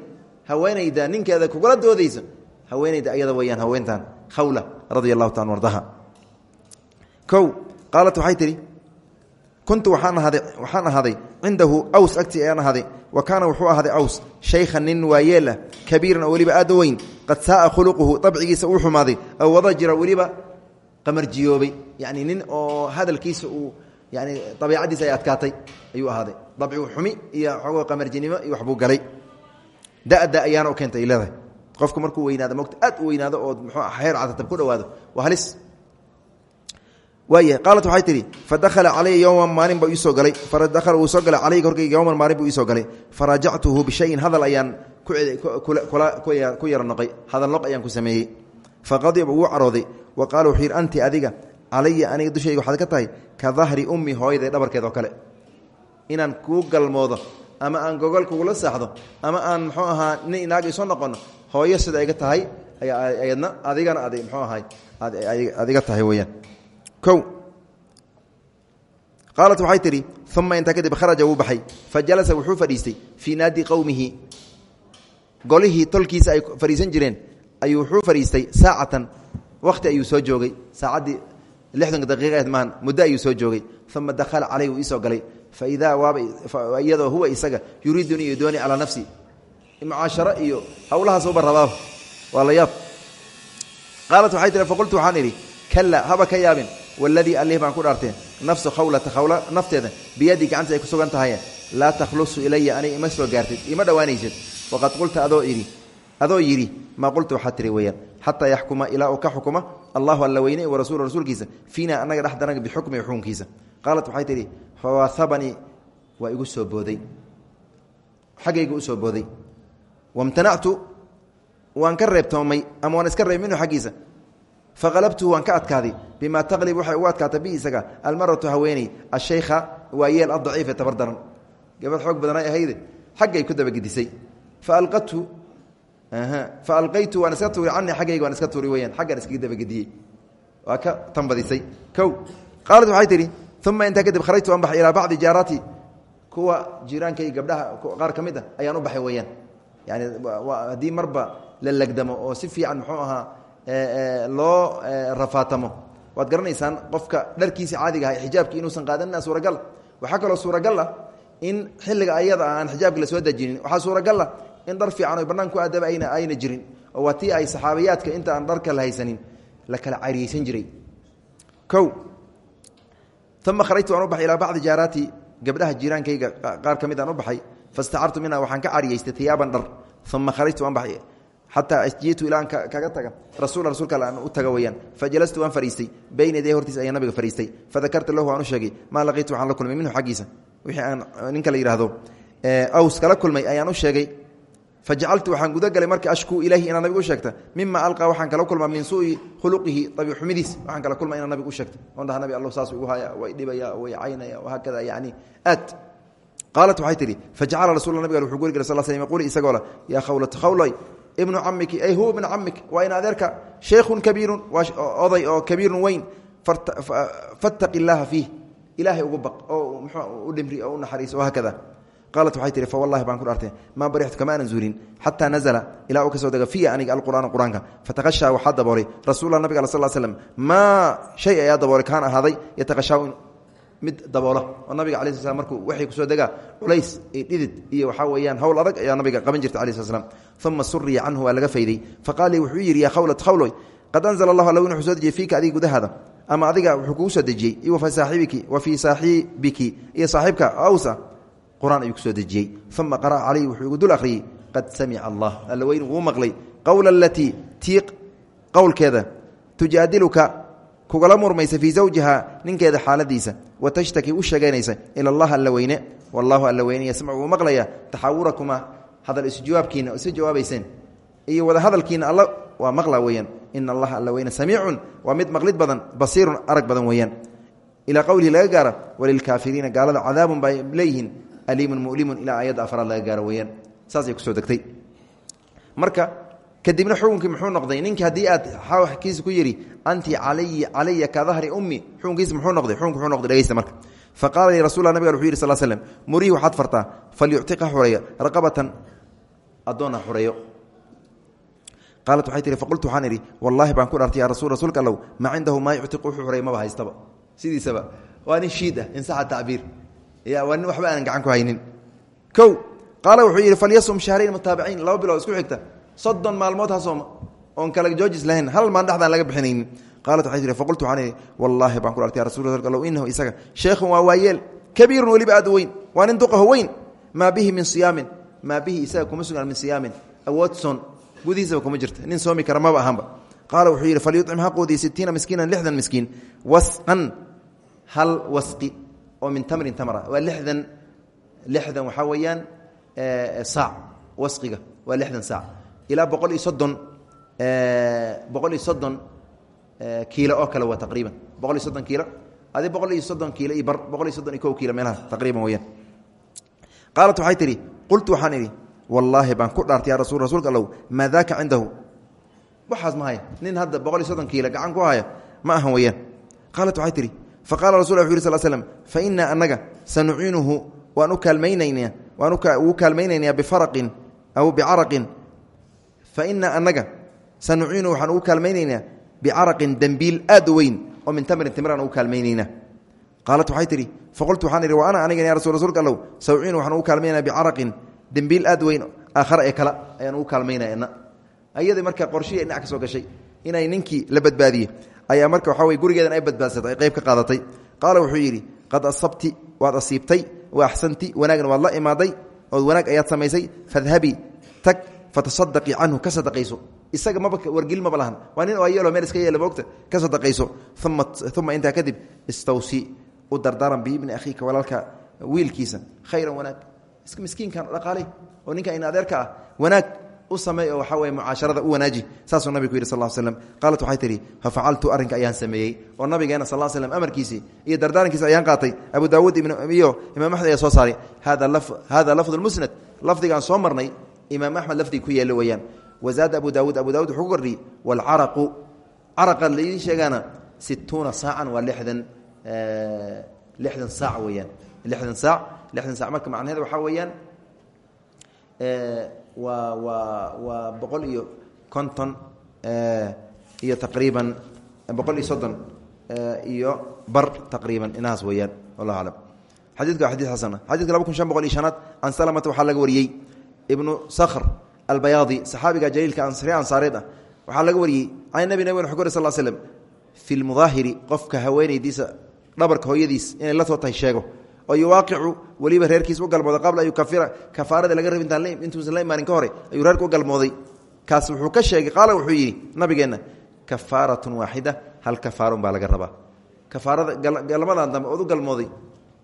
haweenayda ninkeeda kugula doodayso haweenayda ayada weyaan haweentan khawla radia allahu ta ardaha o qaalat waxay tidhi kuntu waxaan ahaaday cindahu aws agtii ayaan ahaaday wa kaana wuxuu ahaaday aws shaykhan nin waayeelah kabiiran oo weliba aad qad saaa khuluquhu dabcigiisa uu xumaaday aw wada jira weliba qamarjiyoobay yani nin oo hadalkiisa uu yani abiicadiisa ay adkaatay ayuu ahaaday. Dabcigu xumi iyo xogoo qamarjinimo iyo waxbuu galay. Dada ayaana u keentay leedahay. Qofku markuu weynaado mogta aad weynaado oo mxuu heer catatab ku dhawaado waa halis waaya qaalat waxay tidhi fadakhala calaya yowman maalin buu iisoo galay. Fadakhala wuu soo galay calayga korkayga yowman maalin buu iisoo galay. Farajactuhu bishayin hadal ayaan ku yara noqay. Hadal noq ayaan ku sameeyey. Faqadiba wuu carooday. Wa qaala wuxuu yidhi anti adiga calaya aniga dushayga waxaad ka tahay? Ka dahri ummi hooyaday dhabarkeed oo kale. Inaan kuu galmoodo ama aan gogol kugula saaxdo ama aan muxuu ahaa nin isoo noqono hooyo sida iga tahay ayadna adigana ad mxuu ahay adiga tahay weyaan o qaalat waxay tidhi uma intaa kadib kharaja wuu baxay fa jalasa wuxuu fadhiistay fii naadi qowmihi golihii tolkiisa ay fadhiisan jireen ayuu wuxuu fadhiistay saacatan. Wakhti ayuu soo joogay. Saacaddii lixdanka daqiiqeed maahan muddo ayuu soo joogay. Uma dakhala caleyh wuu iisoo galay. Fa idaa waaba iyadoo huwa isaga yuriiduni iyo dooni calaa nafsi. Mucaasharo iyo howlahaasuba rabaaba waa la yaab waladii allih baan ku dhaarteen nafsu khawlata khawla nafteeda biyadii gacanta ay ku sugan tahay laa takhlusu ilaya aniga ima soo gaartid ima dhowaanaysid waqad qulta adoo idhi adoo yidhi maa qulta waxaa tiri weeyaan xataa yaxkuma ilaa uu ka xukuma allahu alla weyne wa rasuulu rasuulkiisa fiina annaga dhexdanaga bixukmi xukunkiisa. Qaalat waxay tidhi fawaahabanii waa igu soo booday. Xaggayga u soo booday. Wamtanactu waan ka reebtoomay ama waan iska reeb minhu xaggiisa faqalabtuhu waan ka adkaaday bimaa taqlib waxay ugu adkaata bi isaga almaratu haweeney ashaykha waa yeel adaciife tabar daran gabadh xoog badanay ahayde xaggay ku dabagedisay faalqathu fa alqaytu waan iska tuuri canii xaggayga waan iska tuuri weyaan xaggaan iskaga dabagediyey waa ka tanbadisay o qaalat waxay tidhi uma intaa kadib kharajtu aan baxay ilaa bacdi jaaraati kuwa jiiraankay gabdhaha qaar ka mid a ayaan u baxay weyaan yani haddii marba la legdamo oo si fiican muxuu ahaa loo rafaatamo. Waad garanaysaan qofka dharkiisa caadiga aha xijaabki inuusan qaadanina suuragal. Waxaa kaloo suuragal ah in xilliga ayada aan xijaabka la soo dejinin. Waxaa suuragal ah in dhar fiican o bannaan ku aadaba ayna ayna jirin. Oo waa tii ay saxaabiyaadka inta aan dharka la haysanin la kala cariyeysan jiray. O uma kharajtu aan u baxay ilaa bacdi jaaraati gabdhaha jiiraankayga qaar ka mid aan u baxay. Fastacartu minha waxaan ka cariyeystay iyaaban dhar. Uma kharajtu aan baxay xataa jitu ilaa kaga taga. Alle aan u taga weyaan fajalastu waan fariistay. Bayna yaday hortiis ayaan nabiga fariistay. Fadakarta lahu aan u sheegay. Maa laqiitu waxaan la kulmay? Minhu xaggiisa. Wixii aan ninka la yidhaahdo aws kala kulmay ayaan u sheegay. Fajacaltu waxaan gudagalay marka ashkuu ilahi inaa nabiga u sheegta. Mima alqaa waxaan kala kulmaa min suui khuluqihi abiixumidiis waxaan kala kulma inaa nabiga u sheegta. On dhaha nabi alla saas igu haya way dhibaya way caynaya wahaakada yani aad. Qaalat waxay tihi fajacala rasul nabig wuxuu guri gala sal sl yquuli isagoo le yaa khawlat khawlay ibnu camiki ay huwa ibnu camik waa in adeerka sheikhun kabiirun waa oday oo kabiirun weyn fattaqi illaaha fiih ilaahay ugu baq oo mxuu u dhimri oo u naxariis oo haakada qaalat waxay tihi fawallahi baan ku dhaartay maa barixtu kama aanan zuulin xataa nazla ilaa uu ka soo dega fiya aniga alqur'aanu qur'aanka. Fataqashaa waxaa daboolay rasulla nabig al sal slm maa shay ayaa daboolay kaan ahaaday yataqashaa mid daboola oo nabiga ala sl markuu waxay ku soo degaa culays iyo dhidid iyo waxaa weeyaan hawl adag ayaa nabiga qaban jirta ala sl uma suriya canhu waa laga fayday. Faqaal wuxuu yidhi yaa khawlat khawloy qad anzla allahu alla wuxuu soo dejiyey fiika adiga gudahaada. Ama adiga wuxuu kugu soo dejiyey wa fii saaxibiki. Iyo saaxiibka awsa qur'aan ayuu ku soo dejiyey uma qara'a calayhi wuxuu igu dul akhriyey qad samica allah alla weyn wuu maqlay. Qowla alatii tii qowlkeeda tujaadiluka kugala murmaysa fii zawjiha ninkeeda xaaladiisa wa tashtaki u sheegaynaysa ila allah alla weyne wallahu alla weyne yasmacu wuu maqlaya taxaawurakuma hadal isu jawaabkiina isu jawaabayseen iyo wada hadalkiina alla waa maqla weeyaan ina allaha alla weyne samiicun waa mid maqlid badan basiirun arag badan weeyaan ilaa qowlihi laga gaara walilkaafiriina gaalada cadaabun bay leeyihiin aliimun mulimun ilaa ayadda afraad laga gaaro weyaan marka kadibna xukunkii muxuu noqday ninkii haddii aad kiisa ku yidhi anti alay calaya ka dahri ummi. Xukunkiisa muxuu noqday xukunki muxuu noqday dhegeysta marka. Fa qaala li rasul nabga wuxuu yidhi sal slm murihi waxaad fartaa falyuctiq ha xureeyo raqabatan addoon ha xureeyo. Qaalat waxay tihi faqultu waxaan idhi wallaahi baan ku dhaartay ya rasul rasuulka allow maa cindahu maa yuctiq wuxuu xureeya maba haystaba sidiisaba waa nin shiid ah insaxa tacbiir ya waa nin waxba aanan gacan ku haynin. O qaala wuxuu yidhi falyasum shahrayn mutaabiciin laba bilood isku xigta soddon maalmood ha sooma oon kala joojis lahayn hal maan dhexdaan laga bixinaynin. Qaalat waxay tihi faqultu waxaan idhi wallaahi baan ku dhartay ya rasul allow inahu isaga sheekhun waa waayeel kabiirun weliba aad weyn waa nin duqaho weyn maa bihi min siyaamin maa bihi isaga kuma sugan min siyaamin awood soon gudihiisaba kuma jirta nin soomi kara maba ahanba qaala wuxuu yidhi falyucim ha quudiya sitiina miskiinan lixdan miskiin wasqan hal wasqi oo min tamrin tamra waa lixdan lixdan waxaa weeyaan saac wasqiga waa lixdan saac ilaa boqol iyo soddon boqol iyo soddon kiilo oo kale waa taqriiban. Boqol iyo soddon kiilo. Adi boqol iyo soddon kiilo iyo bar boqol iyo soddon iyo kow kiilo meelaha taqriiban weyaan qaalat waxay tidhi qultu waxaan idhi wallaahi baan ku dhaartay ya rasul rasuulka allow maa daaka cindahu? Waxaas ma haya. Nin hadda boqol iyo soddon kiilo gacan ku haya ma ahan weyaan qaalat waxay tidhi faqala rasul wuxu yiri sl slm fa inaa anaga sanuciinuhu waan u kaalmaynaynaa waan ugu kaalmaynaynaa bifaraqin aw bicaraqin fa inaa anaga sanuciinuhu waxaan ugu kaalmaynaynaa bicaraqin dembiil aad u weyn oo min tamrin timraan ugu kaalmaynaynaa. Qaalat waxay tidhi faqultu waxaan idhi wa ana anigan ya rasul rsulka allow sawciinu waxaan ugu kaalmaynaa bicaraqin dembiil aad weyn aakhara ee kale ayaan ugu kaalmaynana ayadii marka qorshihii dhinac ka soo gashay inay ninkii la badbaadiye ayaa marka waxaa wey gurigeedan ay badbaadsatay ay qayb ka qaadatay. Qaala wuxuu yidhi qad asabti waad asiibtay wa axsanti fatasadaqii canhu ka sadaqayso. Isaga maba wargeli maba lahan waa nin oo ayelo meel iska yeela moogta ka sadaqayso. Uma intaa kadib istawsi. U dardaaran biibni akhiika walaalka wiilkiisa. Khayran wanaag. Iska miskiinkan dhaqaaley oo ninka in adeerka ah wanaag u sameey oo waxaa weye mucaasharada u wanaaji. Saasuu nabigu yidhi sal slm qaalat waxay tihi fafacaltu arrinka ayaan sameeyey. Oo nabigeena sal slm amarkiisii iyo dardaarankiisi ayaan qaatay. Abu daawuud iyo imaam axmed ayaa soo saaray. Hada lafdu musnad. Lafdigaan soo marnay imaam axmed lafdiga ku yeelo weeyaan. Wazaada abu daawuud abu daawud wuxuu ku kordhiyey waalcaraqu caraqa laidin sheegaana situuna saacan waa lixdan lixdan saac weeyaan. Lixdan saac lixdan saac. Marka macnaheeda waxaa weeyaan waa waa waa boqol iyo konton iyo taqriiban boqol iyo soddon iyo bar taqriiban. Inahaas weeyaan wallahu aclam. Xadidka waa xadid xasana. Xadidka laba kun shan boqol iyo shanaad can salamata waxaa laga wariyey ibnu sakhr albayaadi saxaabiga jaliilka ansari ansaareed ah waxaa laga wariyey can nabi nabig wxu kor sal slm fi lmudaahiri qofka haweenaydiisa dhabarka hooyadiis inay la soo tahay sheego. Oo yuwaaqicu weliba reerkiis u galmooday qabla an yukafira kafaarada laga rab intuusan la imaanin ka hore ayuu reerka u galmooday. Kaas wuxuu ka sheegay qaala wuxuu yidhi nabigeenna kafaaratun waaxida hal kafaarun baa laga rabaa. Kafaarada galmadan dambe ood u galmooday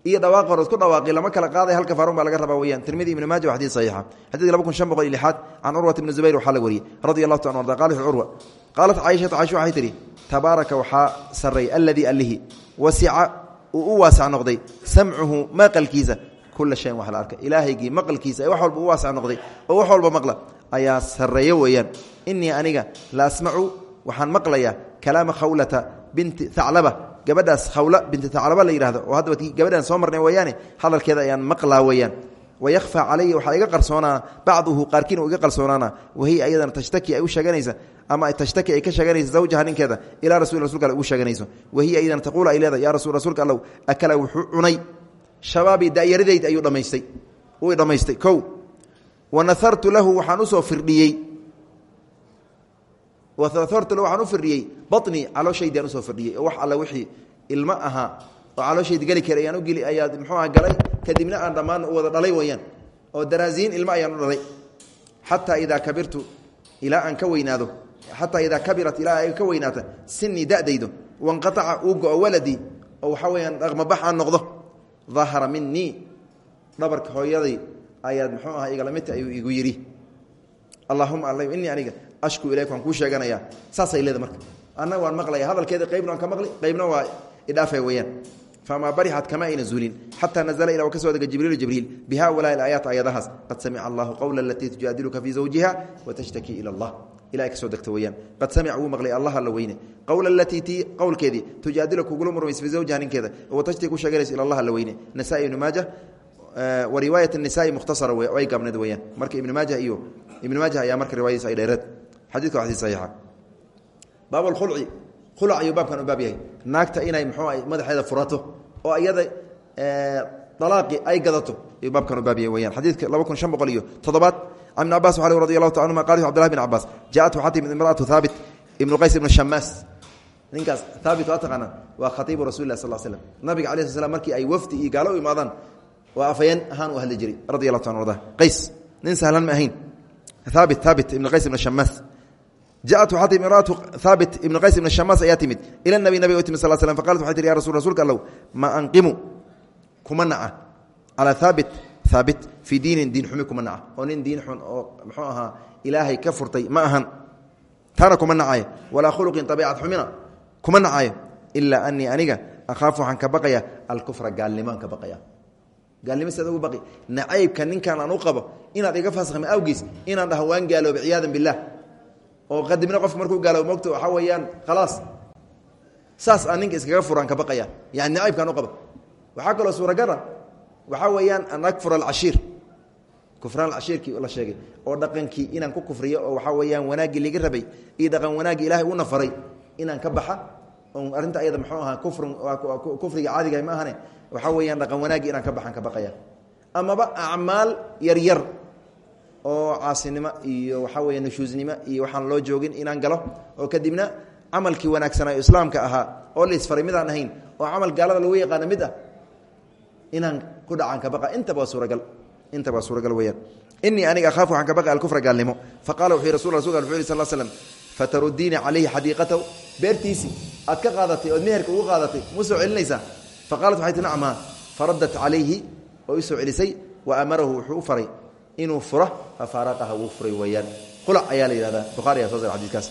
iyo dhawaaq hore isku dhawaaqi lama kala qaaday hal kafaarun baa laga rabaa weyaan tirmidi ibn maaja xadid saxiixa xadidka laba kun shan boqol iyo lixaad can curwat ibni zubayr waxaa laga wariyey radi allahu ta arda qala curwa qaalat caaishatu caisha waxay tidhi tabaaraka waxaa sarray alladii allihi wasica uu u waasac noqday samcuhu maqalkiisa. Kula shayin wax la arka ilaahaygii maqalkiisa ee wax walba u waasac noqday oo wax walba maqla ayaa sarreeyo weeyaan. Inii aniga la asmacu waxaan maqlayaa kalaama khawlata binti thaclaba gabadhaas khawla binti thaclaba la yihahdo oo hadda gabadhaan soo marnay weeyaane hadalkeeda ayaan maqlaa weeyaan. Wayakhfaa calaya waxaa iga qarsoonaa bacduhu qaarkiin iga qarsoonaana wahiya ayadana tashtaki ay u sheeganaysa ama tashtaki ay ka sheeganaysa zawjaha ninkeeda ilaa rasul rasulka ugu sheeganayso wahiya ayadana taquulu ay leedahay yaa rasuulka allow akala wuxuu cunay. Shabaabii da'yaradayd ayuu dhammaystay. Uu dhammaystay. Kow. Wa nahartu lahu waxaan u soo firdhiyey lahu waxaan u firdhiyey baطnii calooshaydi aan u soo firdhiyey oo wax alle wixii ilmo ahaa oo calooshaydi geli kara ayaan ugeli ayaa muxuu aha galay? Kadibna aan dhammaan wada dhalay wayaan oo daraasiin ilmo ayaan u dhalay. Xataa idaa kabirtu ilaa aan ka weynaado. Xataa idaa kabirat ilaa ay ka weynaata. Sinii dadaydo. Wanqaaca uu go-o waladii oo waxaa weyaan dhaqmabax aan noqdo. Dahara minii dhabarka hooyaday ayaad muxuu aha igalamidta ashku ilayk waan kuu sheeganayaa. Saasay leeda marka. Annaga waan maqlaya hadalkeeda qaybna ka maqli qaybna waa idhaafe weyaan famaa barixat kama ayna zuulin. Xataa nazla ila ka soo dega jibriilu jibriil. Bihaulaai aayaat ayadahaas. Qad samica allahu qowla alatii tujaadiluka fii zawjiha watashtaki ila allah. Ilahay ka soo degta weyaan qad samica wuu maqlay allah alla weyne. Qowla alatii tii qowlkeedii tujaadilu kugula murmaysa fii zawjiha ninkeeda. Watashti ku ila allah alla weyne. Nasaa ibnu maaja wa riwaayat nisaai mukhtasara ay gaabneed weyaan marka ibnu maaja iyo ibnu maaja ayaa marka riwaayadiisa ay dheereed xadidka waa xadiis saxiixa. Baab alkhulci khulac ayuu baabkan u baab yahay. Naagta inay muxuu madaxeeda furato oo iyada dalaaqi ay gadato ayuu baabkan u baab yahay weyaan xadiidka laba kun shan boqol iyo toddobaad can ibn cabas waxaa radi allahu ta anhuma qal cbdullahi bin cabaas jaaءat waxaa timid imraatu haabit ibnu qays ibnu shamaas ninkaas haabit waa taqaanaa waa khatiibu rasuli lah sal slm nabiga alay sl slam markii ay wafdi iyo gaalo u imaadaan waa afayeen ahaan u hadli jiray radi allahu ta arda qays nin sahlan ma ahayn. Haabit haabit ibn qays ibn shamaas jaءat waxaa timid imraatu haabit ibn qays ibn shamaas ayaa timid ila nabi nabiga u timid sal slm faqalat waxay tihi ya rasul rsulka allow ma anqimu kuma naca calaa haabit haabit fii diinin diin xumi kuma naca oo nin diin xun oo muxuu ahaa ilaahay ka furtay ma ahan taana kuma nacayo walaa khuluqin abiicat xumina kuma nacayo ilaa anii aniga akhaafu waxaan ka baqaya alkufra gaalnimaan ka baqaya gaalnimo siad ugu baqi nacaybka ninkan aan u qabo inaad iga fasakhma awgiis inaan dhaho waan gaalooba ciyaadan bilah oo qadibna qofka markuu gaaloobo mogto waxaa weeyaan khalaas. Saas aan ninka iskaga furaan ka baqaya yani nacaybkaan u qaba waxaa kaloo suuragala waxaa weeyaan an akfur alcashiir. Kufraan cashiirkii la sheegay oo dhaqankii inaan ku kufriyo oo waxaa weeyaan wanaaggii liga rabay iyo dhaqan wanaaggii ilaahay una faray inaan ka baxa oon arrinta ayada muxuu ahaa kufrin kufriga caadiga ma ahane waxaa weeyaan dhaqan wanaaggii inaan ka baxaan ka baqaya amaba acmaal yaryar oo caasinimo iyo waxaa weya nushuusnimo iyo waxaan loo joogin inaan galo oo kadibna camalkii wanaagsanaayo islaamka ahaa oo laisfaray midaan ahayn oo camal gaalada lagu yaqaano mid ah inaan ku dhacaan ka baqa. Intaba waa suuragal intaba waa suuragal weyaan aniga ahaafu waxaan ka baqa alkufra gaalnimo faqala wuxuu rasul rasulka wuxu yhi sal slam fatarudiina calayhi xadiiqatahu beertiisii ka qaadatay ood meherka ugu qaadatay mu soo celinaysaa faqaalat waxay ti faraddat calayhi oo i soo celisay wa amarahu wuxuu faray inuu furo fafaaraqaha wuu furay weeyaan. Khulac ayaa la yihahdaa bukhari ayaa soo sar xadidkaas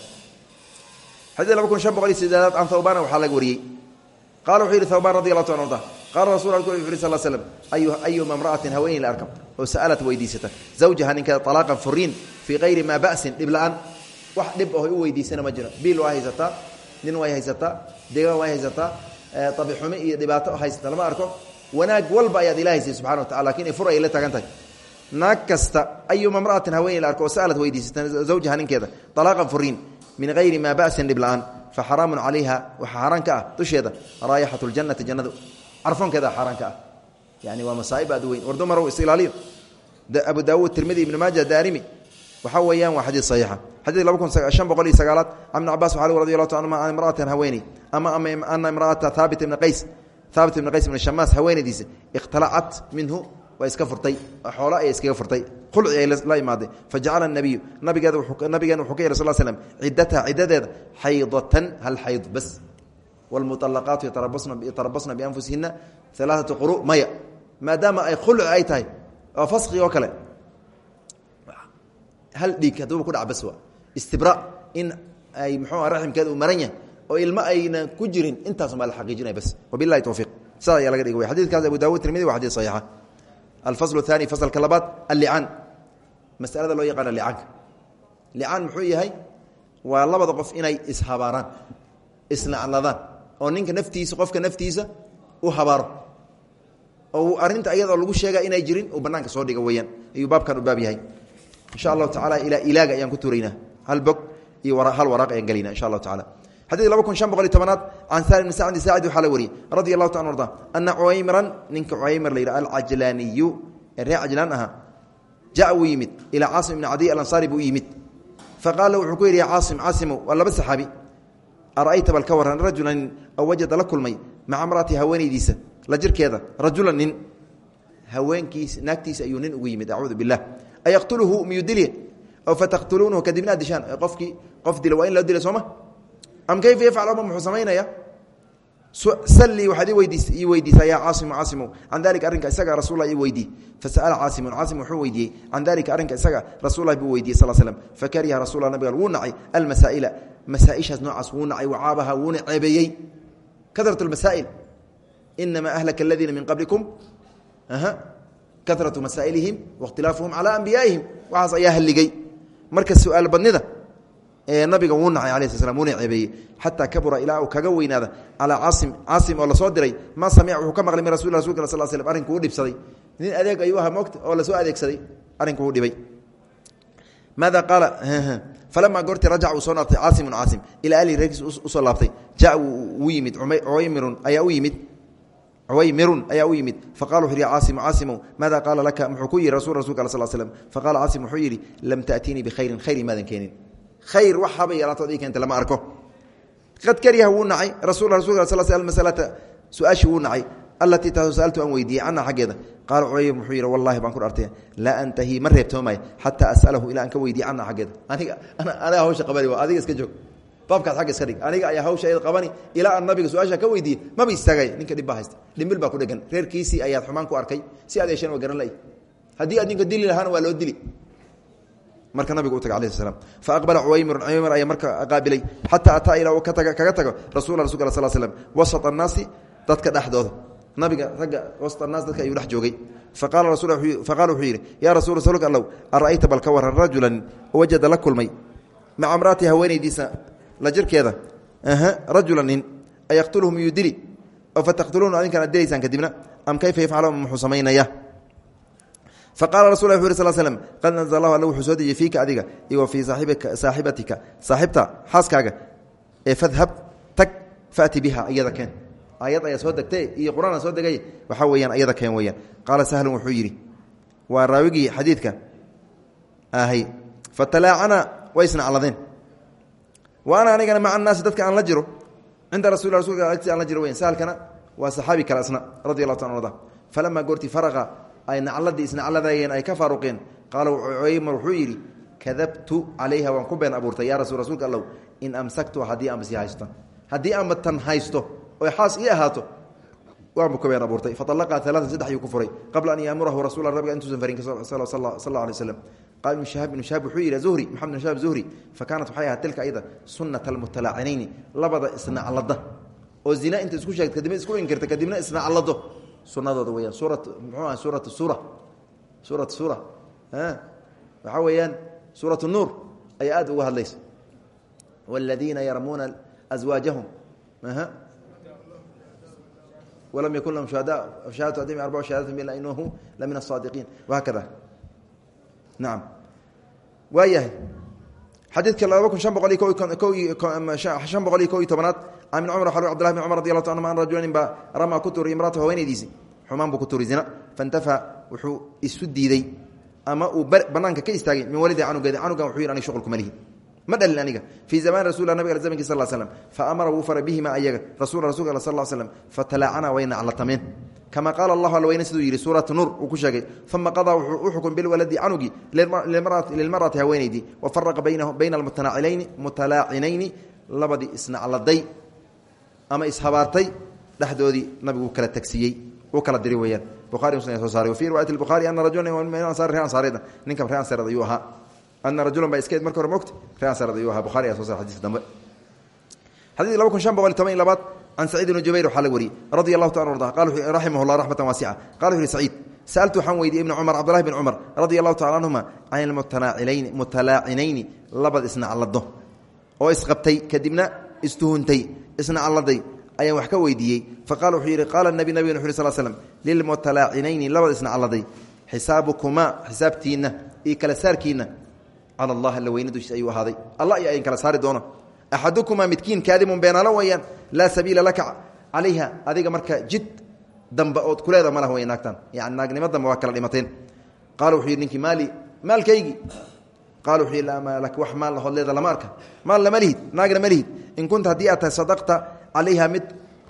xadid laba kun shan boqol iyo sideedaad can thawbana waxaa laga wariyey. Qala wuxuu yidhi thawban radi allahu ta arda qaala rasul alku wuxu yhi sal slm ayuma imra'atin haweeney la arkam oo sa'alat weydiisata. Zawjaha ninkeeda talaaqan furiin fii kayri maa ba'sin dhib la'aan. Wax dhib aho u weydiisana ma jiro. Biil waa haysataa nin way haysataa degaan way haysataa abixumi iyo dhibaato haysata. Lama arko. Wanaag walba ayaad ilahay siy subxana watacala laakiin ay fur ay la taagan tahay naag kasta ayuma mra'atin haweeney la arko oo sa'alad weydiisata zawjaha ninkeeda talaaqan furiin min hayri maa ba'sin dhib la'aan fa xaraamun calayha waxaa xaaraan ka ah dusheeda raayixatu ljannati jannadu carfoonkeeda xaaraan ka ah. Yani waa masaa'ib aad weyn. War dumarow is ilaaliyo abu daawuud tirmidi ibnu maaja daarimi. Waxaa weeyaan waa xadiid saxiixa. Xadiid laba kun shan boqol iyo sagaalaad. Can ibni cabas waxaa radi allahu anuma an imra'atan haweeney ama ana imra'ata haabit ibni qays. Haabit ibni qays ibni shamaas haweenaydiisa ikhtalacat minhu waa iska furtay xoolo ayay iskaga furtay khulci ay la imaaday fajacala nabiyu nabigeeda nabigeena wuxuu ka yidhi sal slm ciddataha ciddadeeda xaydatan hal xayd bas wاlmuطalaqaatu yatarabasna bianfusihina alaaثatu quru maya maadaama ay khulci ay tahay oo faski oo kale hal dhiig haduuba ku dhac bas waa istibra in ay muxuu raximkeeda uu maran yahay oo ilmo ayna ku jirin intaasuma la xaqiijinaya bas wabilahi towfiiq sidaa ayaa laga dhig way xadidkaas abu dawud tirmidi wa xadid saxiixa alfasl اثani faslka labaad allicaan masalada loo yaqaano licaanka licaan muxuu yahay waa labada qof inay ishabaaraan isnacladaan oo ninka naftiisa qofka naftiisa u habaaro oo arinta iyadoo lagu sheega inay jirin uu banaanka soo dhiga weyaan ayuu baabkan u baab yahay insha allahu tacala ilaa ilaaga ayaan ku tuuraynaa hal bog iyo hal waraaq ayaan gelayna insha allahu tacala xadid laba kun shan boqol iyo tobanaad can salim bn sacdi saacid waxaa la wariyey radi allahu ta arda ana cuwaymran ninka cuwaymr la yidhah alcajlaaniyu ee reer cajlaan ahaa jaءa wuu yimid ilaa caasim ibni cadiy alansaari buu yimid. Faqaala wuxuu ku yidhi ya caasim caasimow waa laba saxaabi. Ara'ayta bal ka waran rajulan oo wajada la kulmay maca mraati haweenaydiisa la jirkeeda rajula nin. Haweenkiis naagtiisa ayuu nin ugu yimid acuudu bilah ayaqtuluhu oo fataqtuluunahu kadibna ad dishaan qofkii qof dila waa in loo dila sooma am kayfa yafcal ma muxuu samaynaya sallii waxaad ii weydiisaa yaa caasimu caasimow can dalika arrinka isaga rasulla ii weydii fasa'ala caasimun caasim wuxuu weydiiyey can dalika arrinka isaga rasullahi buu weydiiyey sal slm fakariha rasulla nabiga wuu nacay. Almasaa'ila masaaishaas noocaas wuu nacay wacaabaha wuuna ceebeeyey karat masaa'il inama ahlaka aladiina min qablikum. Karatu masaa'ilihim wakhtilaafuhum calaa anbiyaa'ihim. Waxaas ayaa halligay. Marka su'aal badnida nabiga wuu nacay ala sl wuuna ceebeeyey xataa kabura ilaa uu kaga weynaada calaa caasim caasim oo la soo diray ma samica wuxuu ka maqlay min rasul rasulka sal slm arrinku u dhibsaday. Nin adeeg ayuu ahaa moogta oo la soo adeegsaday arrinku u dhibay. Maada qaala falamaa goortii rajac uu soo naartay caasimun caasim. Ilaa ahlihi reerkiis u soo laabtay. Ja wuu yimid cuwaymirun ayaa u yimid. Cuwaymirun ayaa u yimid. Faqala wuxu yhi caasimu caasimow maada qaala laka? Muxuu ku yihi rasul rasulka sl slm faqala caasim wuxuu yidhi lam taأtiinii bikhayrin khayri maadan keenin khayr wax haba yaraatood ii keenta lama arko. Qad kariha wuu nacay rasul rasulka sal sl masalata su'aashii wuu nacay allatii taasoo saaltu aan weydiiyey canha xaggeeda. Qaala cuwaym wuxuu yidhi wallahi baan ku dhaartay laa antahii ma reebtoomaayo xataa as'alahu ilaa aan ka weydiiye canha xaggeeda. Aniga aniga hawsha qabani waa adiga iska joog. Baabkaas agga iska dhig. Aniga ayaa hawsha ayad qabani ilaa aan nabiga su'aasha ka weydiiyey maba istaagay ninka dhib baa haysta dhimbil baa ku dhegan. Reerkiisii ayaad xumaan ku arkay si aad yeesheen waa garan la haddii aad ninka dili lahaana waa loo dili marka nabigu u taga alayh slam faaqbala cuwaymirun cuwaymir ayaa marka qaabilay xataa ataa ilaa kaga tago rasula rasulka al sl slm wasat annaasi dadka dhexdooda. Nabiga ragga wasat annaas dadka ayuu dhex joogay. Faqala rasul wuxuu yidhi yaa rasul rasulka allow ara'ayta bal ka waran rajulan wajada la kulmay? Maca mraati haweenaydiisa la jirkeeda rajula nin ayaqtuluhu miyuu dili oo fataqtuluuna adinkan ad dilaysaan kadibna? Am kayfa yafcalu muxuu samaynaya faqala rasul yh sl slm qad nazl allahu alla wuxuu soo dejiyey fiika adiga iyo wa fii saaxibatika saaxibta xaaskaaga ee fadhab tag faati biha iyada keen ayad ayaa soo degtay iyo qur'aan soo degay waxaa weeyaan ayada keen weyaan qaala sahlun wuxuu yidhi waa raawigii xadiidka ahay fatalaacana way isnacladeen wa ana anigana maca annaasi dadka aan la jiro cinda rasul rasulka agtiisa aan la jiro weyan sahalkana waa saxaabi kale asna radi allahu ta arda falamaa goorti faraqa ay nacladii isnacladayeen ay ka faaruqeen. Qaala cuwaymar wuxuu yidhi kadabtu calayha waan ku been abuurtay yaa rasul rasuulka allow in amsaktu haddii aanba sii haysto. Haddii aanba tan haysto oy xaas ii ahaato waanba ku been abuurtay. Faallaqaa alaatan saddex ayuu ku furay. Qabla an yaamurahu rasul nabiga intuusan farin sal alla alay slam qaal ibnu shahaab ibnu shahaab wuxuu yidhi zuhri maxamed ibn shahaab zuhri fa kaanat waxay ahayd tilka ayada sunata almutalaacinayni labada isnaclada oo zina inta isku sheegta kadibna isku inkirta kadibna isnaclado sunadooda weyaan suura mxuu aha suurat suura? Suurat suura. Waxaa weeyaan suurat nuur ayaa aad uga hadlaysa. Wاladiina yarmuuna aswaajahum walam yakun lahum shuhada shahadatu adimi arbacu shahadatin bila inahu la min asaadiqiin wahakada nacam waa yahay xadiidka laba kun shan boqol iyo shan boqol iyo ko iyo tobanaad an min cumar xal cbdillahi bn cumar radi allahu anuma an rajulanin baa ramaa ku tuuray imraata haweenaydiisi xumaan buu ku tuuray zina. Faintafa wuxuu isu diiday ama uu banaanka ka istaagay min walidi canugeeda canugan wuxuu yidhi aniga shuqulkuma lihi ma dhalin aniga? Fii zamani rasul nabig zamankii sal slm faamara wuu faray bihima ayaga. Rasul rasulka al sal slm fatalaacana way naclatameen kama qaala allahu alla weyne siduu yidhi suuratu nuur uu ku sheegay uma qadaa wuxuu u xukun bilwaladi canugii lilmarati haweenaydii wa faraqa bayna almutalaacinayni labadii isnacladay ama ishabaartay dhexdoodii nabigu kala tagsiiyey uu kala diri weyaan buhari muslim soo saaray. Wafii riwayat buhari ana rajula min ansaar reer ansaareeda ninka reer ansaareed ayuu ahaa ana rajulan baa iskeed marka hore mogta buhari soo xadiiska dambe xadiis laba kun shan boqol toban iyo labaad can saciid bni jubayr waxaa la wariyey radi allahu ta arda raximah llah raxmatan waasica qala wuxu uhi saciid sa'altu waxaan weydiye ibni cumar cabdullahi bn cumar radia allahu tacala canhuma can mutalaacinayni labad isnaclado oo isqabtay kadibna istuhuntay isnacladay ayaan wax ka weydiiyey faqala wuxuu yidhi qaala nabi nabig wu sl slm lilmutalaacinayni labad isnacladay xisaabukumaa xisaabtiinna cala allah alla weyne dushiis ayuu ahaaday. Allah iyo aydin kala saari doono. Axadukumaa midkiin kaadimun beenaalo weyaan laa sabiila laka calayha adiga marka jid damba ood kuleeda malah wey naagtan yani naagnimo dambe waa kala dhimateen. Qaala wuxuu yidhi ninkii maali maalkaygii. Qaala wuxuu yidhi laa maal wax maal lahood leeda lama arka. Maal lama lihid naagna ma lihid. In kunta haddii aad tahay sadaqta calayha mid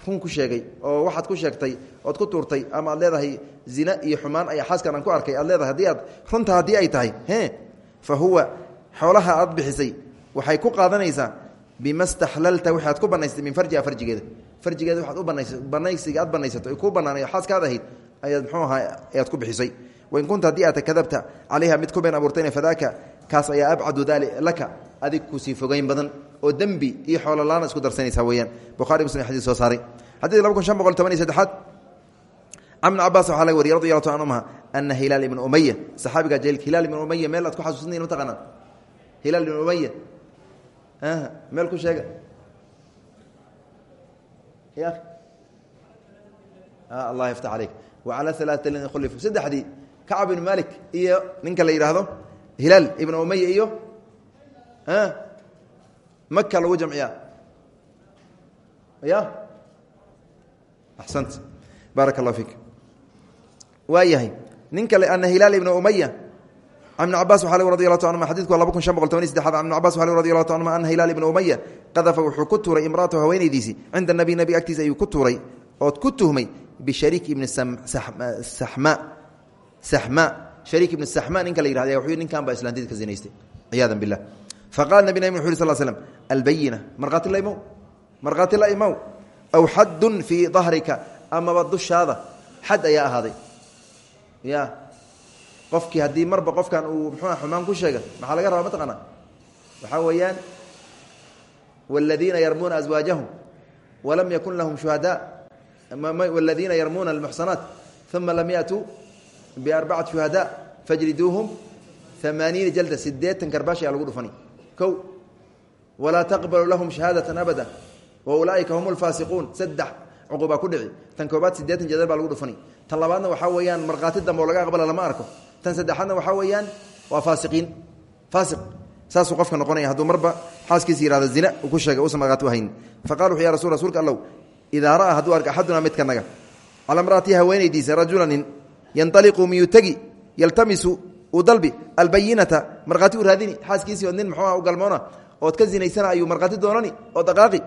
run ku sheegay oo waxaad ku sheegtay ood ku tuurtay ama aad leedahay zina iyo xumaan ay xaaskan aan ku arkay. Aad leedahay haddii aad runta haddii ay tahay fa huwa xoolaha aad bixisay waxay ku qaadanaysaa bima staxlalta waxaad ku banaysatay min farjiha farjigeeda. Farjigeeda waxaad u banaysa banaysiga aad banaysato ay kuu banaanay xaaskaad ahayd ayaad muxuu ahaa ayaad ku bixisay. Wain kunta haddii aad kadabta calayha mid ku been abuurtayna fadaaka kaas ayaa abcadu laka adig ku sii fogeyn badan oo dembi iyo xoololaana isku darsanaysaa weeyaan. Bukhari muslim xadis soo saaray. Xadid laba kun shan boqol can ibn cabaas laga wariy radi allahu ta anhuma ana ibna umaya saxaabiga jaliilka hilaal ibna umaya meel aad ku xasuusinayn mataqaanaa hilaal ibna umaya meel ku sheega. Ya allah yaftax aleyk wacala alaaati lin khulifu saddexdii kacab ibn malik iyo ninka la yidhaahdo hilaal ibna umaya iyo maka lagu jamciyaa ya axsant baaraka allah fiik waa yahay nin kale ana hilaal ibna umaya can ibn cabas waa radi ta anuma xadidku waa laba kun shan boqol toban iyo saddexaad can ibn cabas waa radi allahu ta anuma ana hilaal ibna umaya qadafa wuxuu ku tuuray imraatahu haweenaydiisii cinda nabiy nabi agtiisa ayuu ku tuuray ood ku tuhmay bishariik ibni saxma saxma shariik ibni saxma ninka la yihahda wuxuu ninkan baa islaantida ka zinaystay ciyaadan billah. Faqala nabi nabi wuxu yh sl slm albayina markhaati la imow markhaati la imow aw xaddun fii dahrika amaba dushaada xad ayaa ahaaday ya qofkii haddii marba qofkan uu mxua xumaan ku sheega maxaa laga rabaa mataqaana waxaa weeyaan wاladiina yarmuuna aswaajahum walam yakun lahum shuhada wاladiina yarmuuna اlmuxsanaat uma lam yaأtuu biarbacati shuhada fajliduuhum amaaniina jalda sideetan karbaash ayaa lagu dhufani o walaa taqbalu lahum shahaadata abada wa ulaaika hum lfaasiquun saddex cuqubaa ku dhici tan koobaad sideetan jeedal baa lagu dhufani tan labaadna waxaa weeyaan markhaati dambe oo laga aqbala lama arko. Tan saddexaadna waxaa weeyaan waa faasiqiin. Faasiq. Saasuu qofka noqonaya hadduu marba xaaskiisa yihahdo zina uu ku sheegay usan markhaati u haynin ya rasul rasuulka allow idaa ra'aa hadduu arka axadunaa midka naga calaa mra'atii haweenaydiisa rajulanin yanaliqu miyuu tegi yaltamisu uu dalbi albayinata markhaati u raadini xaaskiisii ood nin muxuuha u galmoona ood ka zinaysana ayuu markhaati doonani oo dhaqaaqi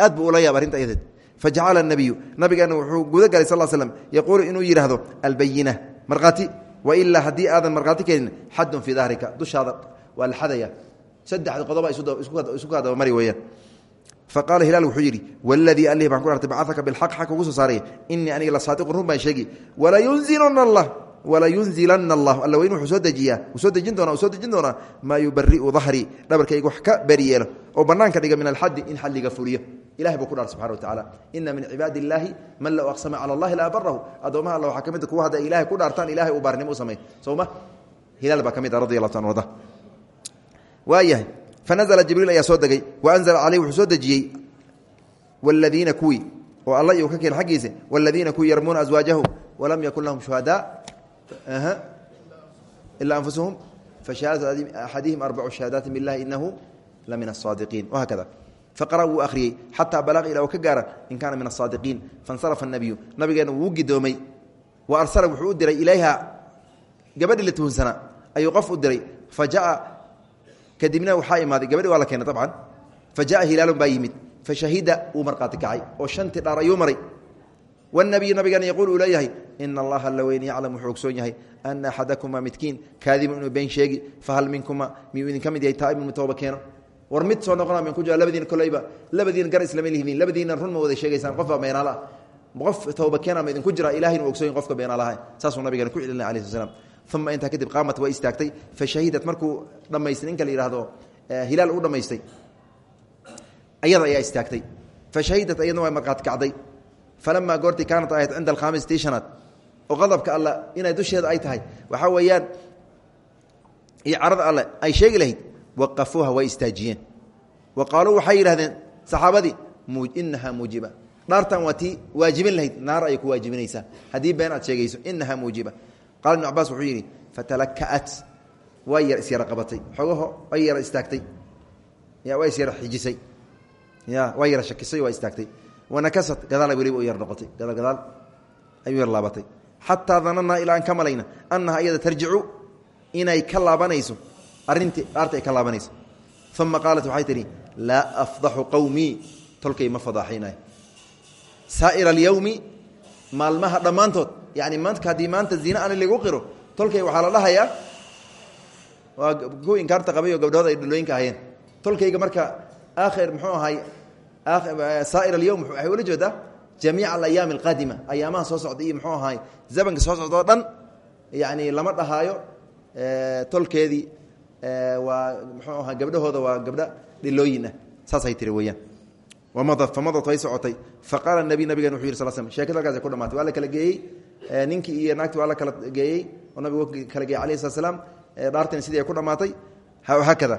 aad buu ula yaab arrinta ayadeed fajacala nabiyu nabigeena wuxuu guda galay sal slm yaquulu inuu yidhaahdo albayina markhaati wailaa haddii aadan markhaati keenin xadun fii dahrika dushaada waa la xadaya saddexda qodoba isku kaa dabamari weeyaan faqaala hilaal wuxuu yidhi waladii alih baan ku artay bacaka bilxaq xaq ugu soo saaray inii aniga la saadiqun run baan sheegi walayunziluna allah walayunzilana allah alla weyn wuxuu soo dejiyaa uu soo dejin doona uu soo dejin doonaa maa yubari'u dahrii dhabarkayga wax ka beri yeelo oo bannaanka dhiga min alxaddi in xadliga fuliyo ilahay buu ku dhaar subxana wa tacala ina min cibaadi illaahi man low aqsama cala allahi la abarahu addoommaha alla waxaa ka kuwa hadda ilahay ku dhaartaan ilahay u samey sowma hilaal baa ka mid ah radi allahu ta arda waayahay fanazla jibriil ayaa soo degay waanzla caleyh wuxuu soo dejiyey wladiina kuwii oo alla iyu ka keen xaggiisa waaladiina ku yarmuuna aswaajahum walam yakun lahum shuhadaa ilaa anfusuhum fashahaadatu axadihim arbacu shahaadaati billahi inahu la min asaadiqiin wahakada faqara wuu akhriyey xataa balaqa ila ka gaara in kaana min asaadiqiin fansarafa nabiyu nabigeena wuu gidoomay. Wa arsala wuxuu u diray ilayha gabadhii la tuhunsanaa ayuu qof u diray. Fa jaa kadibna waxaa imaaday gabadhi waa la keenay abcan fa jaa hilaalun baa yimid. Fa shahida wuu marqaati kacay oo shantii dhaar ayuu maray. Wاnabiyu nabigeena yaquul uu leeyahay ina allaha alla weyn yaclam wuxuu ogsoon yahay. Ana axadakuma midkiin kaadibu inuu been sheegi fahal minkuma miyuu idinka mid yahay taa'ibun mid tooba keeno war mid soo noqona min ku jira labadiina koleyba labadiina gar islama lihdin labadiina run ma wada sheegaysaan qof baa beenaala. Ah qof tooba keena ma idinku jira ilahay inuu ogsoon yahay qofka beenaalaha saasuu nabigeena ku celinay alayhi slam uma intaa kadib qaamat way istaagtay fa shahidat markuu dhammaystay ninka la yidhaahdo hilaal u dhammaystay. Ayada ayaa istaagtay. Fa shahidat ayadna waa markhaati kacday. Falamaa goortii kaanat ahayd cinda alkhaamis tii shanaad. Oo qadabka alle inay dusheeda ay tahay. Waxaa weeyaan iyo carada alle ay sheegi lahayd waqafuuha way istaajiyeen wa qaaluu waxay yidhahdeen saxaabadii inahaa muujiba dhaartan waa tii waajibin lahayd naar ayay ku waajibinaysaa haddii been aad sheegayso inahaa muujiba qala ibnu cabaas wuxuu yidhi fatalaka'at way yar isyara qabatay xogaho way yara istaagtay way isyara xijisay way yara shakisay waa istaagtay wanakasat gadaala weliba u yar noqotay gadaal gadaal ayuu yar laabatay xataa dananaa ilaa aan ka malayna annaha iyada tarjicu inay ka laabanayso arrintii dhaarta ay ka laabanayso. Uma qaalat waxay tidhi laa afdaxu qowmii tolkay ma fadaaxinay. Saa'ira alyowmi maalmaha dhammaantood yani maanta haddii maanta zina ani lagu qiro tolkay waxaa la dhahayaa waa kuwa inkaarta qabay oo gabdhood ay dhalooyinka ahayeen tolkayga marka aakhir muxuu ahay saa'ir alyowm waxay ula jeedaa jamiica alayaami alqaadima. Ayaamaha soo socda iyo muxuu ahay zamanka soo socda oo dhan yani lama dhahaayo tolkeedii waa muxuu ahaa gabdhahooda waa gabdho dhilooyin ah saasay tiri weeyaan. Wamadat famadat way socotay. Faqaala nabi nabigan wuxuu yiri sal slm sheekada halkaas ku dhamaatay waa la kala geeyey. Ninkii iyo naagti waa la kala geeyey. Oo nabigu kala geeyey alayhi slat slaam dhaartani sidii ay ku dhamaatay haakada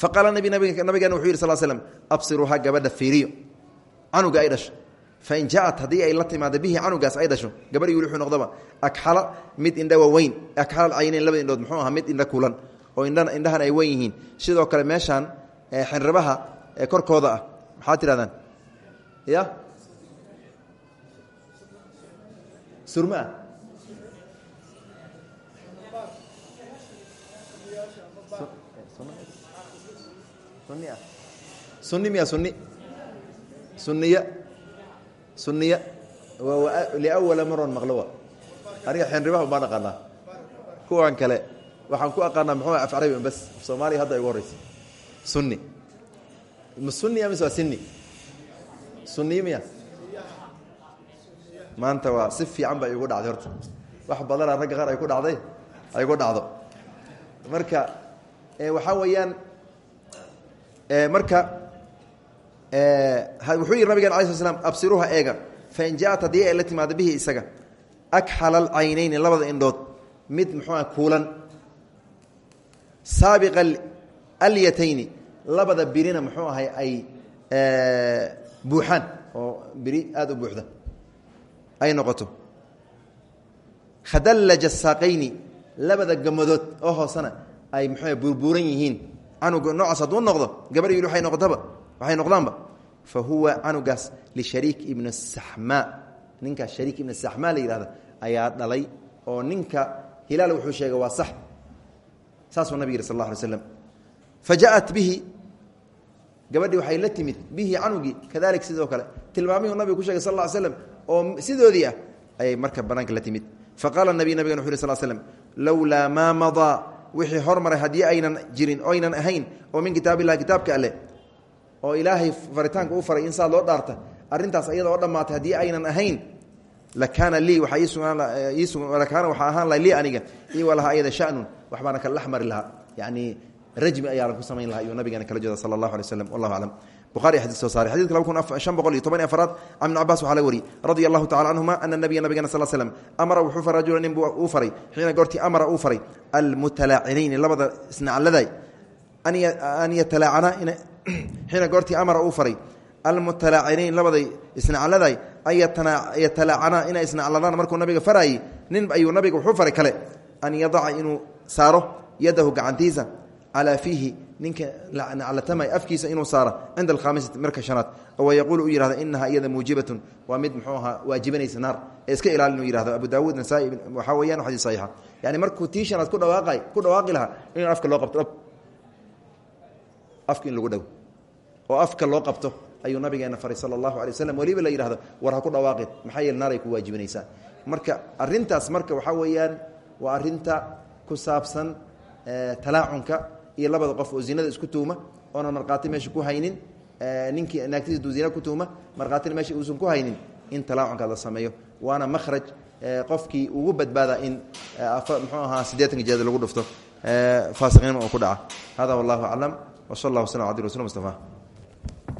faqaala nabi nabigeena wuxuu yidhi sal slm absiruuha gabadha fiiriyo. Canuga ay fain jaaat haddii ay la timaado bihi canugaas ay dhasho gabadhii wuxuu noqdaba agxala mid indha waaweyn agxala cayneyn labada indhood muxuu ahaa mid indha kulan oo indhana indhahan ay wen yihiin sidoo kale meeshaan xinribaha korkooda ah maxaad tidhahdaan ya surmaa suni suniya liawala maron maqlowa aniga xenribaha baan aqaanaa kuwan kale waxaan ku aqaanaa muxuu af carabi bas soomaaliya hadda igu horeysa suni ma suniya mise waa sini suniya miya? Maanta waa si fiican ba igu dhacday horta. Wax badana ragga qaar ay ku dhacday ay ku dhacdo. Marka waxaa weeyaan marka wuxuu yihi nabigeen ala sl slam absiruuha eega fain jaaat haddii ay la timaado bihi isaga akxala alcaynayni labada indhood mid muxuua kuulan. Saabiqa alyatayni labada birina muxuu ahay ay buuxaan oo biri aada u buuxda. Ay noqoto. Khadallaja saaqayni labada gamadood oo hoosena ay muxuu burbuuran yihiin. Canuga noocaas hadduu noqdo gabar yil waay noqotaba waxay noqdaanba fa huwa canugaas lishariik ibn saxmaa ninkaas shariik ibn saxmaa la yihahda ayaa dhalay oo ninka hilaal wuxuu sheegay waa sax. Saasuu nabig yihi sal alla alay slam fa jaaءat bihi. Gabadhii waxay la timid bihi canugii kadalik sidoo kale. Tilmaamihuu nabigu ku shegay sal lla ly slam oo sidoodii ah ayay marka banaanka la timid. Faqaala nabiy nabigan wuxu yh sl slm lowlaa maa madaa. Wixii hormaray haddii aynan jirin oynan ahayn oo min kitaab illahi kitaabka alle oo ilaahay faritaanka u faray in saa loo dhaarta arrintaas iyada oo dhammaatay haddii aynan ahayn lakaana lii lakaana waxaa ahaan laha lii aniga io walaha ayada shanun waxbaana kala dhex mari lahaa. Yani rajmi ayaalan ku samayn lahaa iyuu nabigeena kala jeeda sala allahu alay waslam wallahu aclam buhari xadis soo saaray. Xadidka laba kun shan boqol iyo toban iyo afaraad can ibn cabas waxaa laga wariyey. Radia allahu tacala canhuma ana nabiya nabigana sal slm amara wuxuu faray rajula nin buu uu faray xiina goortii amara uu faray almutalaacinayni labada isnacladay an yatalaacanaa xiina goortii amara uu faray. Almutalaaciniin labaday isnacladay an yatalaacanaa inay isnacladaan markuu nabiga farayey nin ayuu nabiga wuxuu faray kale. An yadaca inuu saaro yadahu gacantiisa calaa fiihi ninka naclatamay afkiisa inuu saaro cinda alkhamisati marka shanaad. Oo yaquulu u yihahdo inahaa iyada muujibatun. Waa mid muxuu ahaa waajibanaysa naar. Ee iska ilaali inuu yihahdo abu daawuud nasaa-i waxaa weeyaan xadiis saxiixa yani markuu tii shanaad ku dhawaaqay ku dhawaaqi lahaa in afka loo qabto afka in lagu dhow oo afka loo qabto ayuu nabigeena faray sala allahu alay waslm weliba la yihahdo war ha ku dhawaaqin maxaa yeele naaray ku waajibinaysaa. Marka arintaas marka waxaa weeyaan waa arinta ku saabsan talaacunka iyo labada qof oo zinada isku tuuma oonan markhaati meesha ku haynin ninkii naagtiisa duu zina ku tuuma markhaatina meesha uusan ku haynin in talaacunka la sameeyo. Waana makhraj qofkii ugu badbaada in muxuu ahaa siddeetanka jeeda lagu dhufto faasiqnimo oo ku dhaca. Hada wallahu aclam wsal allah waslam abdi rasul mustafa